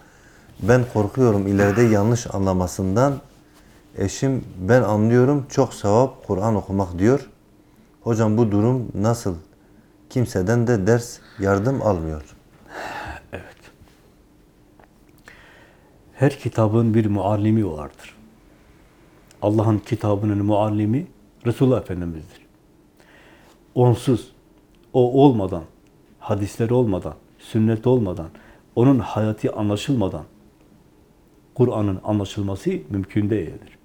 Ben korkuyorum ileride yanlış anlamasından. Eşim ben anlıyorum çok sevap Kur'an okumak diyor. Hocam bu durum nasıl? Kimseden de ders yardım almıyor. Evet. Her kitabın bir muallimi vardır. Allah'ın kitabının muallimi Resulullah Efendimiz'dir. Onsuz, o olmadan, hadisler olmadan, sünnet olmadan, onun hayatı anlaşılmadan Kur'an'ın anlaşılması mümkün değildir.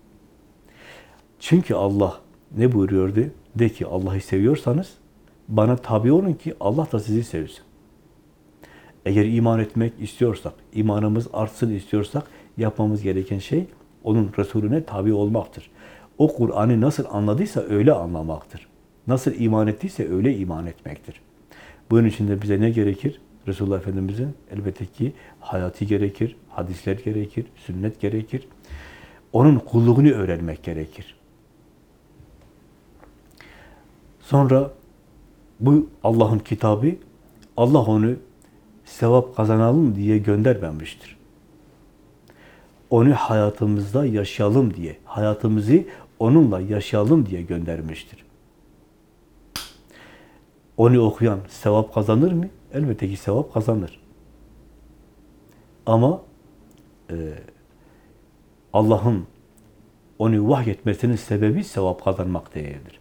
Çünkü Allah ne buyuruyordu? De ki Allah'ı seviyorsanız bana tabi olun ki Allah da sizi sevsin. Eğer iman etmek istiyorsak, imanımız artsın istiyorsak yapmamız gereken şey onun Resulüne tabi olmaktır. O Kur'an'ı nasıl anladıysa öyle anlamaktır. Nasıl iman ettiyse öyle iman etmektir. Bunun için de bize ne gerekir? Resulullah Efendimiz'in elbette ki hayati gerekir, hadisler gerekir, sünnet gerekir. Onun kulluğunu öğrenmek gerekir. Sonra bu Allah'ın kitabı, Allah onu sevap kazanalım diye göndermemiştir. Onu hayatımızda yaşayalım diye, hayatımızı onunla yaşayalım diye göndermiştir. Onu okuyan sevap kazanır mı? Elbette ki sevap kazanır. Ama e, Allah'ın onu vahyetmesinin sebebi sevap kazanmak değildir.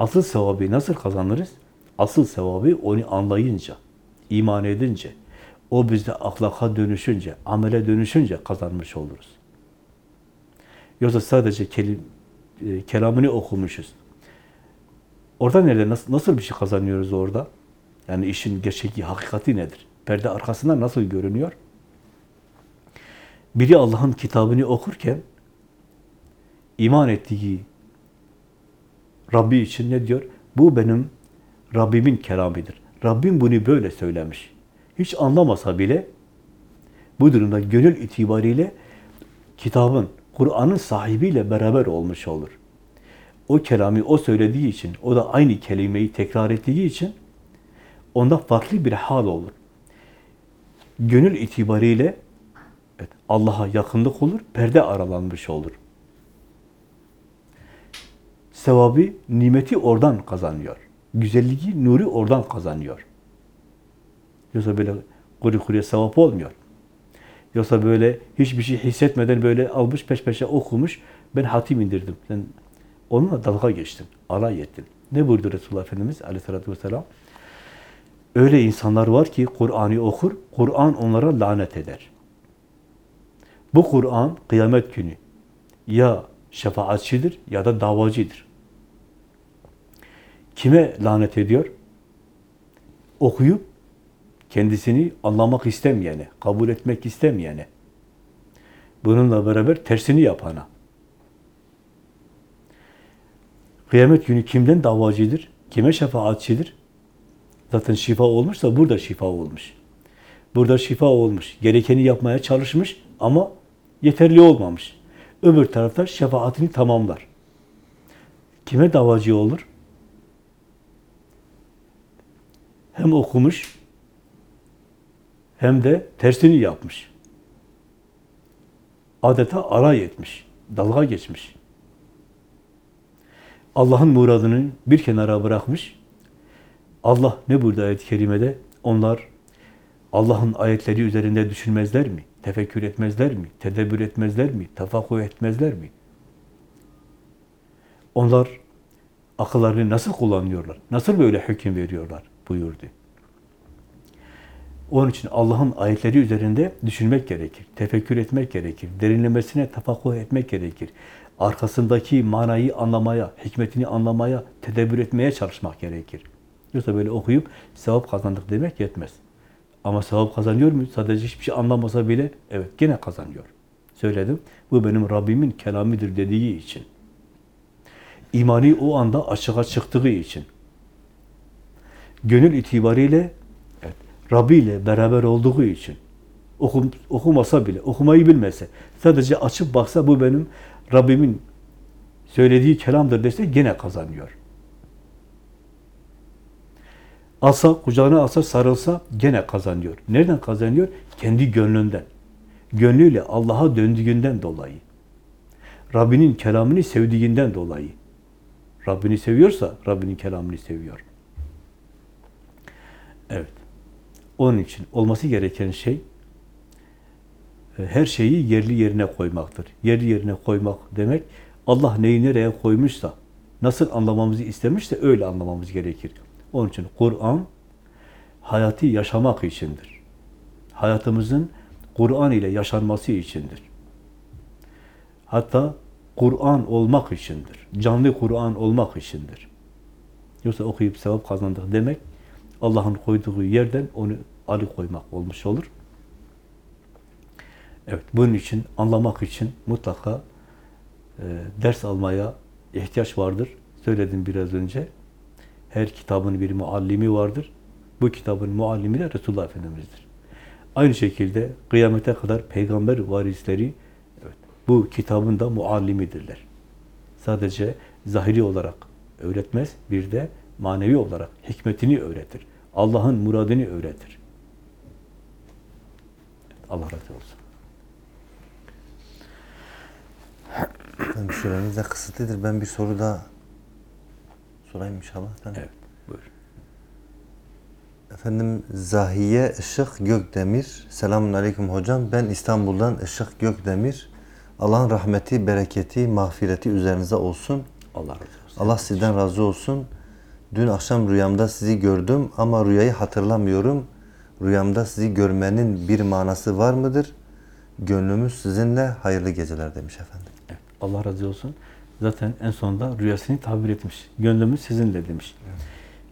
Asıl sevabı nasıl kazanırız? Asıl sevabı onu anlayınca, iman edince, o bizde ahlaka dönüşünce, amele dönüşünce kazanmış oluruz. Yoksa sadece kelim, e, kelamını okumuşuz. Orada nerede, nasıl, nasıl bir şey kazanıyoruz orada? Yani işin gerçeki, hakikati nedir? Perde arkasında nasıl görünüyor? Biri Allah'ın kitabını okurken iman ettiği Rabbi için ne diyor? Bu benim Rabbimin kelamidir. Rabbim bunu böyle söylemiş. Hiç anlamasa bile bu durumda gönül itibariyle kitabın, Kur'an'ın sahibiyle beraber olmuş olur. O kelamı o söylediği için, o da aynı kelimeyi tekrar ettiği için onda farklı bir hal olur. Gönül itibariyle evet, Allah'a yakınlık olur, perde aralanmış olur. Sevabı, nimeti oradan kazanıyor. Güzelliği, nuru oradan kazanıyor. Yoksa böyle kuru kuruya sevap olmuyor. Yoksa böyle hiçbir şey hissetmeden böyle almış peş peşe okumuş, ben hatim indirdim. Sen onunla dalga geçtin, alay ettin. Ne buyurdu Resulullah Efendimiz aleyhissalatü vesselam? Öyle insanlar var ki Kur'an'ı okur, Kur'an onlara lanet eder. Bu Kur'an kıyamet günü ya şefaatçidir ya da davacıdır. Kime lanet ediyor? Okuyup kendisini anlamak istemeyene, kabul etmek istemeyene. Bununla beraber tersini yapana. Kıyamet günü kimden davacıdır? Kime şefaatçidir? Zaten şifa olmuşsa burada şifa olmuş. Burada şifa olmuş. Gerekeni yapmaya çalışmış ama yeterli olmamış. Öbür tarafta şefaatini tamamlar. Kime davacı olur? Hem okumuş hem de tersini yapmış. Adeta alay etmiş, dalga geçmiş. Allah'ın muradını bir kenara bırakmış. Allah ne burada ayet-i kerimede? Onlar Allah'ın ayetleri üzerinde düşünmezler mi? Tefekkür etmezler mi? Tedebbür etmezler mi? Tefakkuh etmezler mi? Onlar akıllarını nasıl kullanıyorlar? Nasıl böyle hüküm veriyorlar? Buyurdu. Onun için Allah'ın ayetleri üzerinde düşünmek gerekir, tefekkür etmek gerekir, derinlemesine tefakkuh etmek gerekir. Arkasındaki manayı anlamaya, hikmetini anlamaya, tedebbür etmeye çalışmak gerekir. Yoksa böyle okuyup sevap kazandık demek yetmez. Ama sevap kazanıyor mu? Sadece hiçbir şey anlamasa bile evet gene kazanıyor. Söyledim. Bu benim Rabbimin kelamidir dediği için. İmani o anda açığa çıktığı için. Gönül itibariyle evet, Rabbi ile beraber olduğu için. Okum, okumasa bile, okumayı bilmese, sadece açıp baksa bu benim Rabbimin söylediği kelamdır dese gene kazanıyor. Alsa, kucağına alsa, sarılsa gene kazanıyor. Nereden kazanıyor? Kendi gönlünden. Gönlüyle Allah'a döndüğünden dolayı. Rabbinin kelamını sevdiğinden dolayı. Rabbini seviyorsa Rabbinin kelamını seviyor. Evet. Onun için olması gereken şey e, her şeyi yerli yerine koymaktır. Yerli yerine koymak demek Allah neyi nereye koymuşsa, nasıl anlamamızı istemişse öyle anlamamız gerekir. Onun için Kur'an hayatı yaşamak içindir. Hayatımızın Kur'an ile yaşanması içindir. Hatta Kur'an olmak içindir. Canlı Kur'an olmak içindir. Yoksa okuyup sevap kazandık demek Allah'ın koyduğu yerden onu alıkoymak olmuş olur. Evet, bunun için, anlamak için mutlaka e, ders almaya ihtiyaç vardır. Söyledim biraz önce. Her kitabın bir muallimi vardır. Bu kitabın muallimi de Resulullah Efendimiz'dir. Aynı şekilde kıyamete kadar peygamber varisleri evet, bu kitabın da muallimidirler. Sadece zahiri olarak öğretmez, bir de manevi olarak hikmetini öğretir. Allah'ın muradını öğretir. Allah razı olsun. Efendim süremiz de kısıtlıdır. Ben bir soru daha sorayım inşallah. Efendim. Evet, buyur. Efendim Zahiye Işık Gökdemir. Selamun Aleyküm hocam. Ben İstanbul'dan Işık Gökdemir. Allah'ın rahmeti, bereketi, mağfireti üzerinize olsun. Allah razı olsun. Allah sizden razı olsun. Dün akşam rüyamda sizi gördüm ama rüyayı hatırlamıyorum. Rüyamda sizi görmenin bir manası var mıdır? Gönlümüz sizinle hayırlı geceler demiş efendim. Evet, Allah razı olsun. Zaten en sonunda rüyasını tabir etmiş. Gönlümüz sizinle demiş.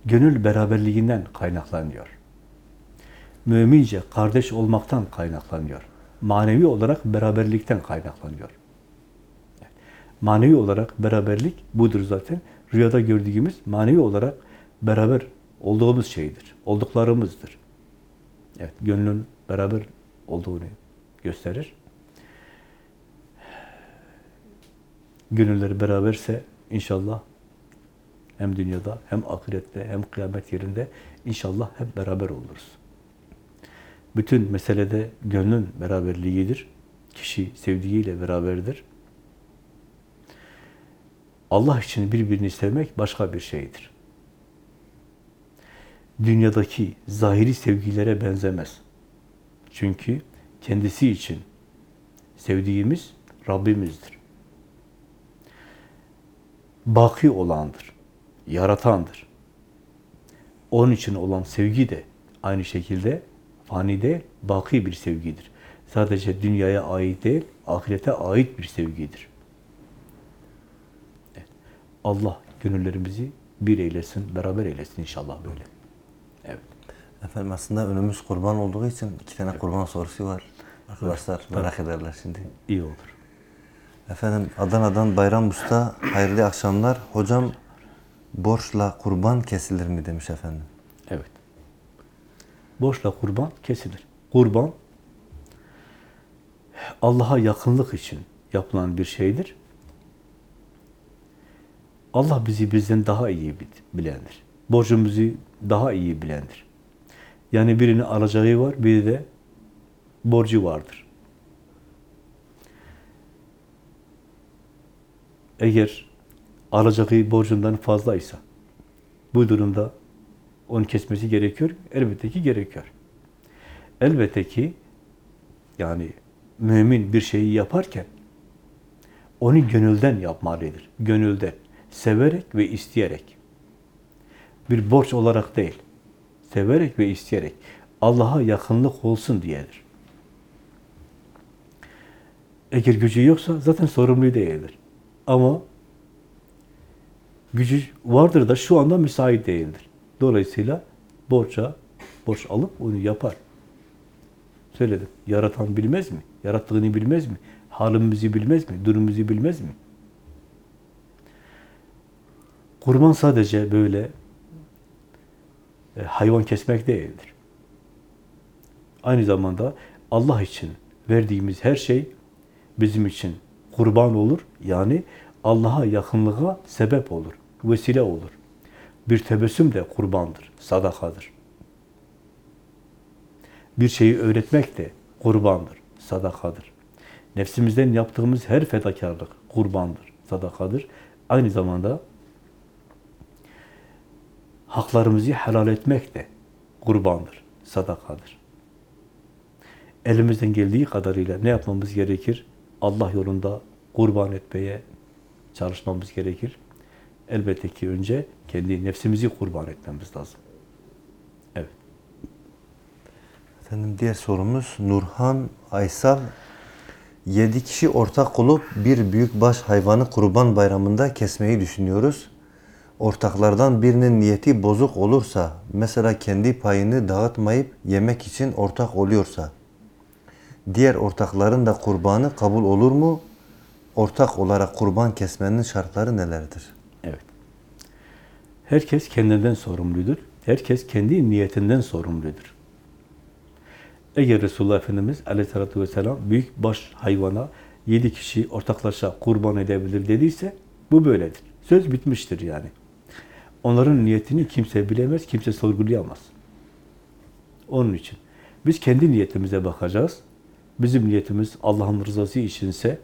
Gönül beraberliğinden kaynaklanıyor. Mümince kardeş olmaktan kaynaklanıyor. Manevi olarak beraberlikten kaynaklanıyor. Evet. Manevi olarak beraberlik budur zaten. Rüyada gördüğümüz manevi olarak beraber olduğumuz şeydir. Olduklarımızdır. Evet, gönlün beraber olduğunu gösterir. gönülleri beraberse inşallah hem dünyada hem ahirette hem kıyamet yerinde inşallah hep beraber oluruz. Bütün meselede gönlün beraberliğidir. Kişi sevdiğiyle beraberdir. Allah için birbirini sevmek başka bir şeydir. Dünyadaki zahiri sevgilere benzemez. Çünkü kendisi için sevdiğimiz Rabbimizdir baki olandır, yaratandır. Onun için olan sevgi de aynı şekilde fani değil, baki bir sevgidir. Sadece dünyaya ait değil, ahirete ait bir sevgidir. Evet. Allah gönüllerimizi bir eylesin, beraber eylesin inşallah böyle. Evet. Efendim aslında önümüz kurban olduğu için iki tane kurban sorusu var. Arkadaşlar merak ederler şimdi. İyi olur. Efendim Adana'dan Bayram Usta hayırlı akşamlar. Hocam borçla kurban kesilir mi demiş efendim. Evet. Borçla kurban kesilir. Kurban Allah'a yakınlık için yapılan bir şeydir. Allah bizi bizden daha iyi bilendir. Borcumuzu daha iyi bilendir. Yani birinin alacağı var, biri de borcu vardır. Eğer alacağı borcundan fazlaysa bu durumda onu kesmesi gerekiyor. Elbette ki gerekiyor. Elbette ki yani mümin bir şeyi yaparken onu gönülden yapmalıdır. Gönülden. Severek ve isteyerek. Bir borç olarak değil. Severek ve isteyerek. Allah'a yakınlık olsun diyedir. Eğer gücü yoksa zaten sorumlu değildir. Ama gücü vardır da şu anda müsait değildir. Dolayısıyla borça, borç alıp onu yapar. Söyledim. Yaratan bilmez mi? Yarattığını bilmez mi? Halimizi bilmez mi? Durumumuzu bilmez mi? Kurban sadece böyle e, hayvan kesmek değildir. Aynı zamanda Allah için verdiğimiz her şey bizim için kurban olur. Yani Allah'a yakınlığa sebep olur, vesile olur. Bir tebessüm de kurbandır, sadakadır. Bir şeyi öğretmek de kurbandır, sadakadır. Nefsimizden yaptığımız her fedakarlık kurbandır, sadakadır. Aynı zamanda haklarımızı helal etmek de kurbandır, sadakadır. Elimizden geldiği kadarıyla ne yapmamız gerekir? Allah yolunda kurban etmeye çalışmamız gerekir. Elbette ki önce kendi nefsimizi kurban etmemiz lazım. Evet. Efendim diğer sorumuz Nurhan Aysal. Yedi kişi ortak olup bir büyük baş hayvanı kurban bayramında kesmeyi düşünüyoruz. Ortaklardan birinin niyeti bozuk olursa, mesela kendi payını dağıtmayıp yemek için ortak oluyorsa, diğer ortakların da kurbanı kabul olur mu? Ortak olarak kurban kesmenin şartları nelerdir? Evet. Herkes kendinden sorumludur. Herkes kendi niyetinden sorumludur. Eğer Resulullah Efendimiz aleyhissalatü vesselam büyük baş hayvana yedi kişi ortaklaşa kurban edebilir dediyse bu böyledir. Söz bitmiştir yani. Onların niyetini kimse bilemez, kimse sorgulayamaz. Onun için biz kendi niyetimize bakacağız. Bizim niyetimiz Allah'ın rızası içinse,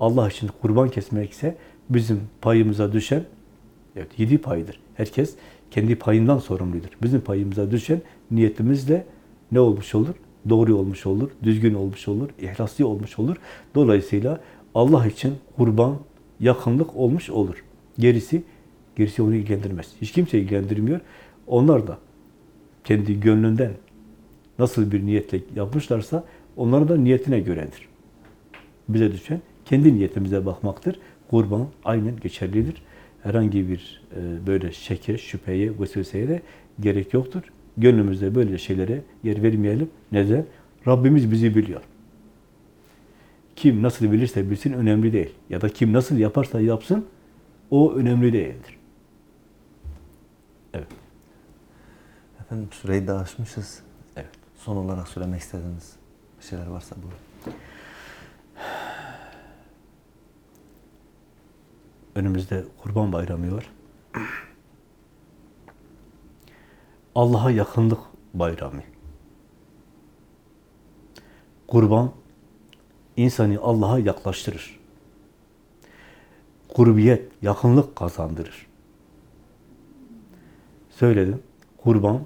Allah için kurban kesmekse bizim payımıza düşen evet yedi paydır. Herkes kendi payından sorumludur. Bizim payımıza düşen niyetimizle ne olmuş olur? Doğru olmuş olur, düzgün olmuş olur, ihlaslı olmuş olur. Dolayısıyla Allah için kurban, yakınlık olmuş olur. Gerisi, gerisi onu ilgilendirmez. Hiç kimse ilgilendirmiyor. Onlar da kendi gönlünden nasıl bir niyetle yapmışlarsa onların da niyetine göredir. Bize düşen kendi niyetimize bakmaktır. Kurban aynen geçerlidir. Herhangi bir e, böyle şeke, şüpheye, vesveseye de gerek yoktur. Gönlümüzde böyle şeylere yer vermeyelim. Neden? Rabbimiz bizi biliyor. Kim nasıl bilirse bilsin önemli değil. Ya da kim nasıl yaparsa yapsın o önemli değildir. Evet. Efendim süreyi de aşmışız. Evet. Son olarak söylemek istediğiniz bir şeyler varsa buyurun. Önümüzde Kurban Bayramı var. Allah'a yakınlık bayramı. Kurban insanı Allah'a yaklaştırır. Kurbiyet, yakınlık kazandırır. Söyledim, kurban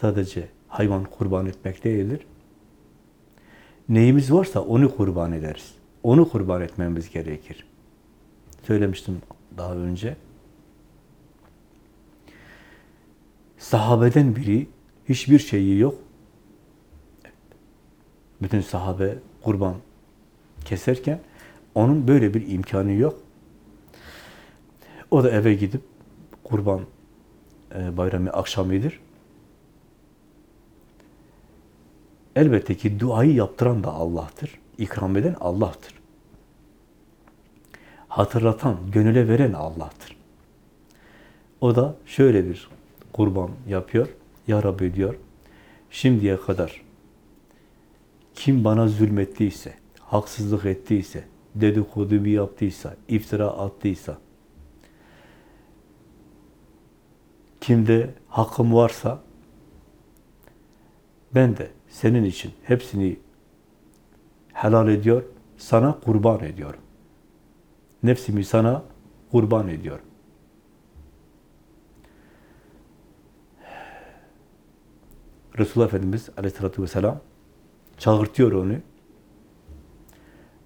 sadece hayvan kurban etmek değildir. Neyimiz varsa onu kurban ederiz. Onu kurban etmemiz gerekir. Söylemiştim daha önce. Sahabeden biri hiçbir şeyi yok. Bütün sahabe kurban keserken onun böyle bir imkanı yok. O da eve gidip kurban bayramı akşamıdır. Elbette ki duayı yaptıran da Allah'tır. İkram eden Allah'tır. Hatırlatan, gönüle veren Allah'tır. O da şöyle bir kurban yapıyor. Ya Rabbi diyor, şimdiye kadar kim bana zulmettiyse, haksızlık ettiyse, dedikodu yaptıysa, iftira attıysa, kimde hakkım varsa, ben de senin için hepsini helal ediyor, sana kurban ediyorum. Nefsimi sana kurban ediyorum. Resulullah Efendimiz aleyhissalatü vesselam çağırtıyor onu.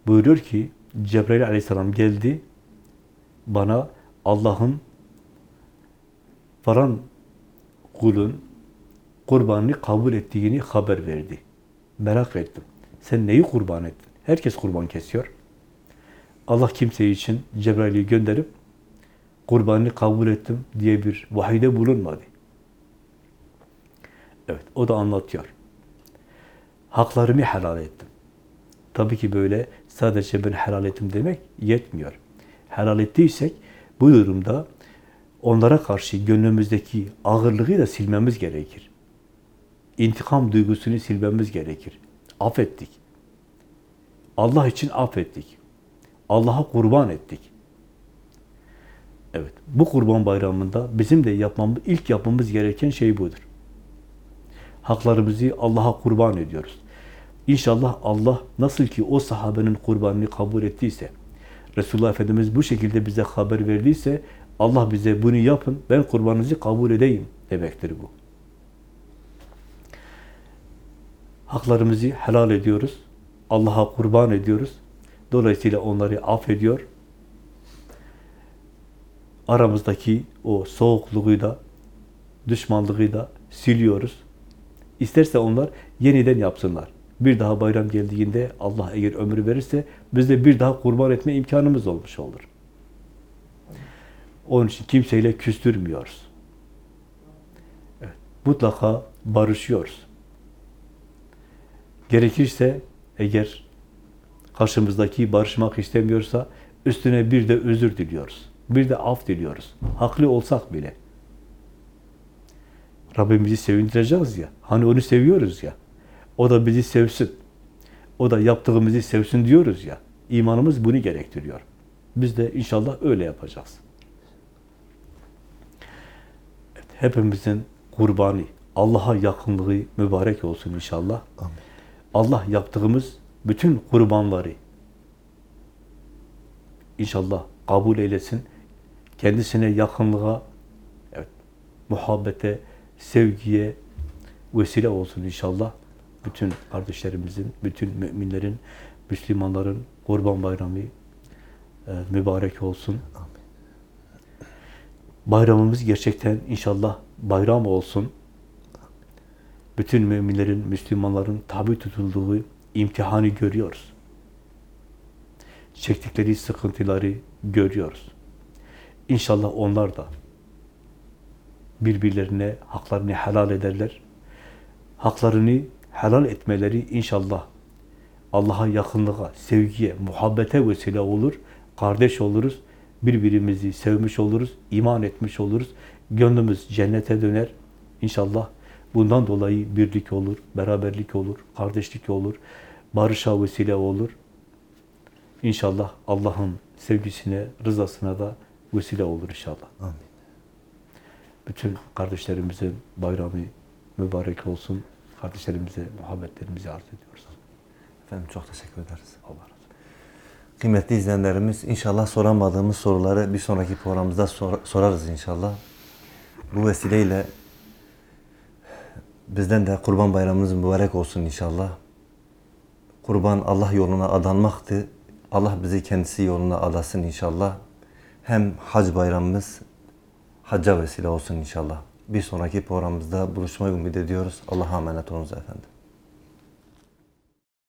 Buyuruyor ki Cebrail aleyhisselam geldi bana Allah'ın falan kulun kurbanını kabul ettiğini haber verdi. Merak ettim. Sen neyi kurban ettin? Herkes kurban kesiyor. Allah kimse için Cebrail'i gönderip kurbanını kabul ettim diye bir vahide bulunmadı. Evet, o da anlatıyor. Haklarımı helal ettim. Tabii ki böyle sadece ben helal ettim demek yetmiyor. Helal ettiysek bu durumda onlara karşı gönlümüzdeki ağırlığı da silmemiz gerekir. İntikam duygusunu silmemiz gerekir. Affettik. Allah için affettik. Allah'a kurban ettik. Evet, bu kurban bayramında bizim de yapmamız, ilk yapmamız gereken şey budur. Haklarımızı Allah'a kurban ediyoruz. İnşallah Allah nasıl ki o sahabenin kurbanını kabul ettiyse, Resulullah Efendimiz bu şekilde bize haber verdiyse, Allah bize bunu yapın, ben kurbanınızı kabul edeyim demektir bu. Haklarımızı helal ediyoruz. Allah'a kurban ediyoruz. Dolayısıyla onları affediyor. Aramızdaki o soğukluğu da, düşmanlığı da siliyoruz. İsterse onlar yeniden yapsınlar. Bir daha bayram geldiğinde Allah eğer ömür verirse biz de bir daha kurban etme imkanımız olmuş olur. Onun için kimseyle küstürmüyoruz. Evet, mutlaka barışıyoruz. Gerekirse eğer karşımızdaki barışmak istemiyorsa üstüne bir de özür diliyoruz. Bir de af diliyoruz. Haklı olsak bile. Rabbimizi sevindireceğiz ya. Hani onu seviyoruz ya. O da bizi sevsin. O da yaptığımızı sevsin diyoruz ya. İmanımız bunu gerektiriyor. Biz de inşallah öyle yapacağız. Evet, hepimizin kurbanı, Allah'a yakınlığı mübarek olsun inşallah. Amin. Allah yaptığımız bütün kurbanları inşallah kabul eylesin. Kendisine yakınlığa, evet, muhabbete, sevgiye vesile olsun inşallah. Bütün kardeşlerimizin, bütün müminlerin, Müslümanların Kurban Bayramı e, mübarek olsun. Bayramımız gerçekten inşallah bayram olsun. Bütün müminlerin, Müslümanların tabi tutulduğu imtihanı görüyoruz. Çektikleri sıkıntıları görüyoruz. İnşallah onlar da birbirlerine haklarını helal ederler. Haklarını helal etmeleri inşallah Allah'a yakınlığa, sevgiye, muhabbete vesile olur. Kardeş oluruz. Birbirimizi sevmiş oluruz. iman etmiş oluruz. Gönlümüz cennete döner. İnşallah bundan dolayı birlik olur, beraberlik olur, kardeşlik olur, barışa vesile olur. İnşallah Allah'ın sevgisine, rızasına da vesile olur inşallah. Amin. Bütün kardeşlerimizin bayramı mübarek olsun. Kardeşlerimize muhabbetlerimizi arz ediyoruz. Efendim çok teşekkür ederiz. Allah. Kıymetli izleyenlerimiz inşallah soramadığımız soruları bir sonraki programımızda sor- sorarız inşallah. Bu vesileyle bizden de Kurban Bayramımız mübarek olsun inşallah. Kurban Allah yoluna adanmaktı. Allah bizi kendisi yoluna adasın inşallah. Hem hac bayramımız hacca vesile olsun inşallah. Bir sonraki programımızda buluşmayı ümit ediyoruz. Allah'a emanet olunuz efendim.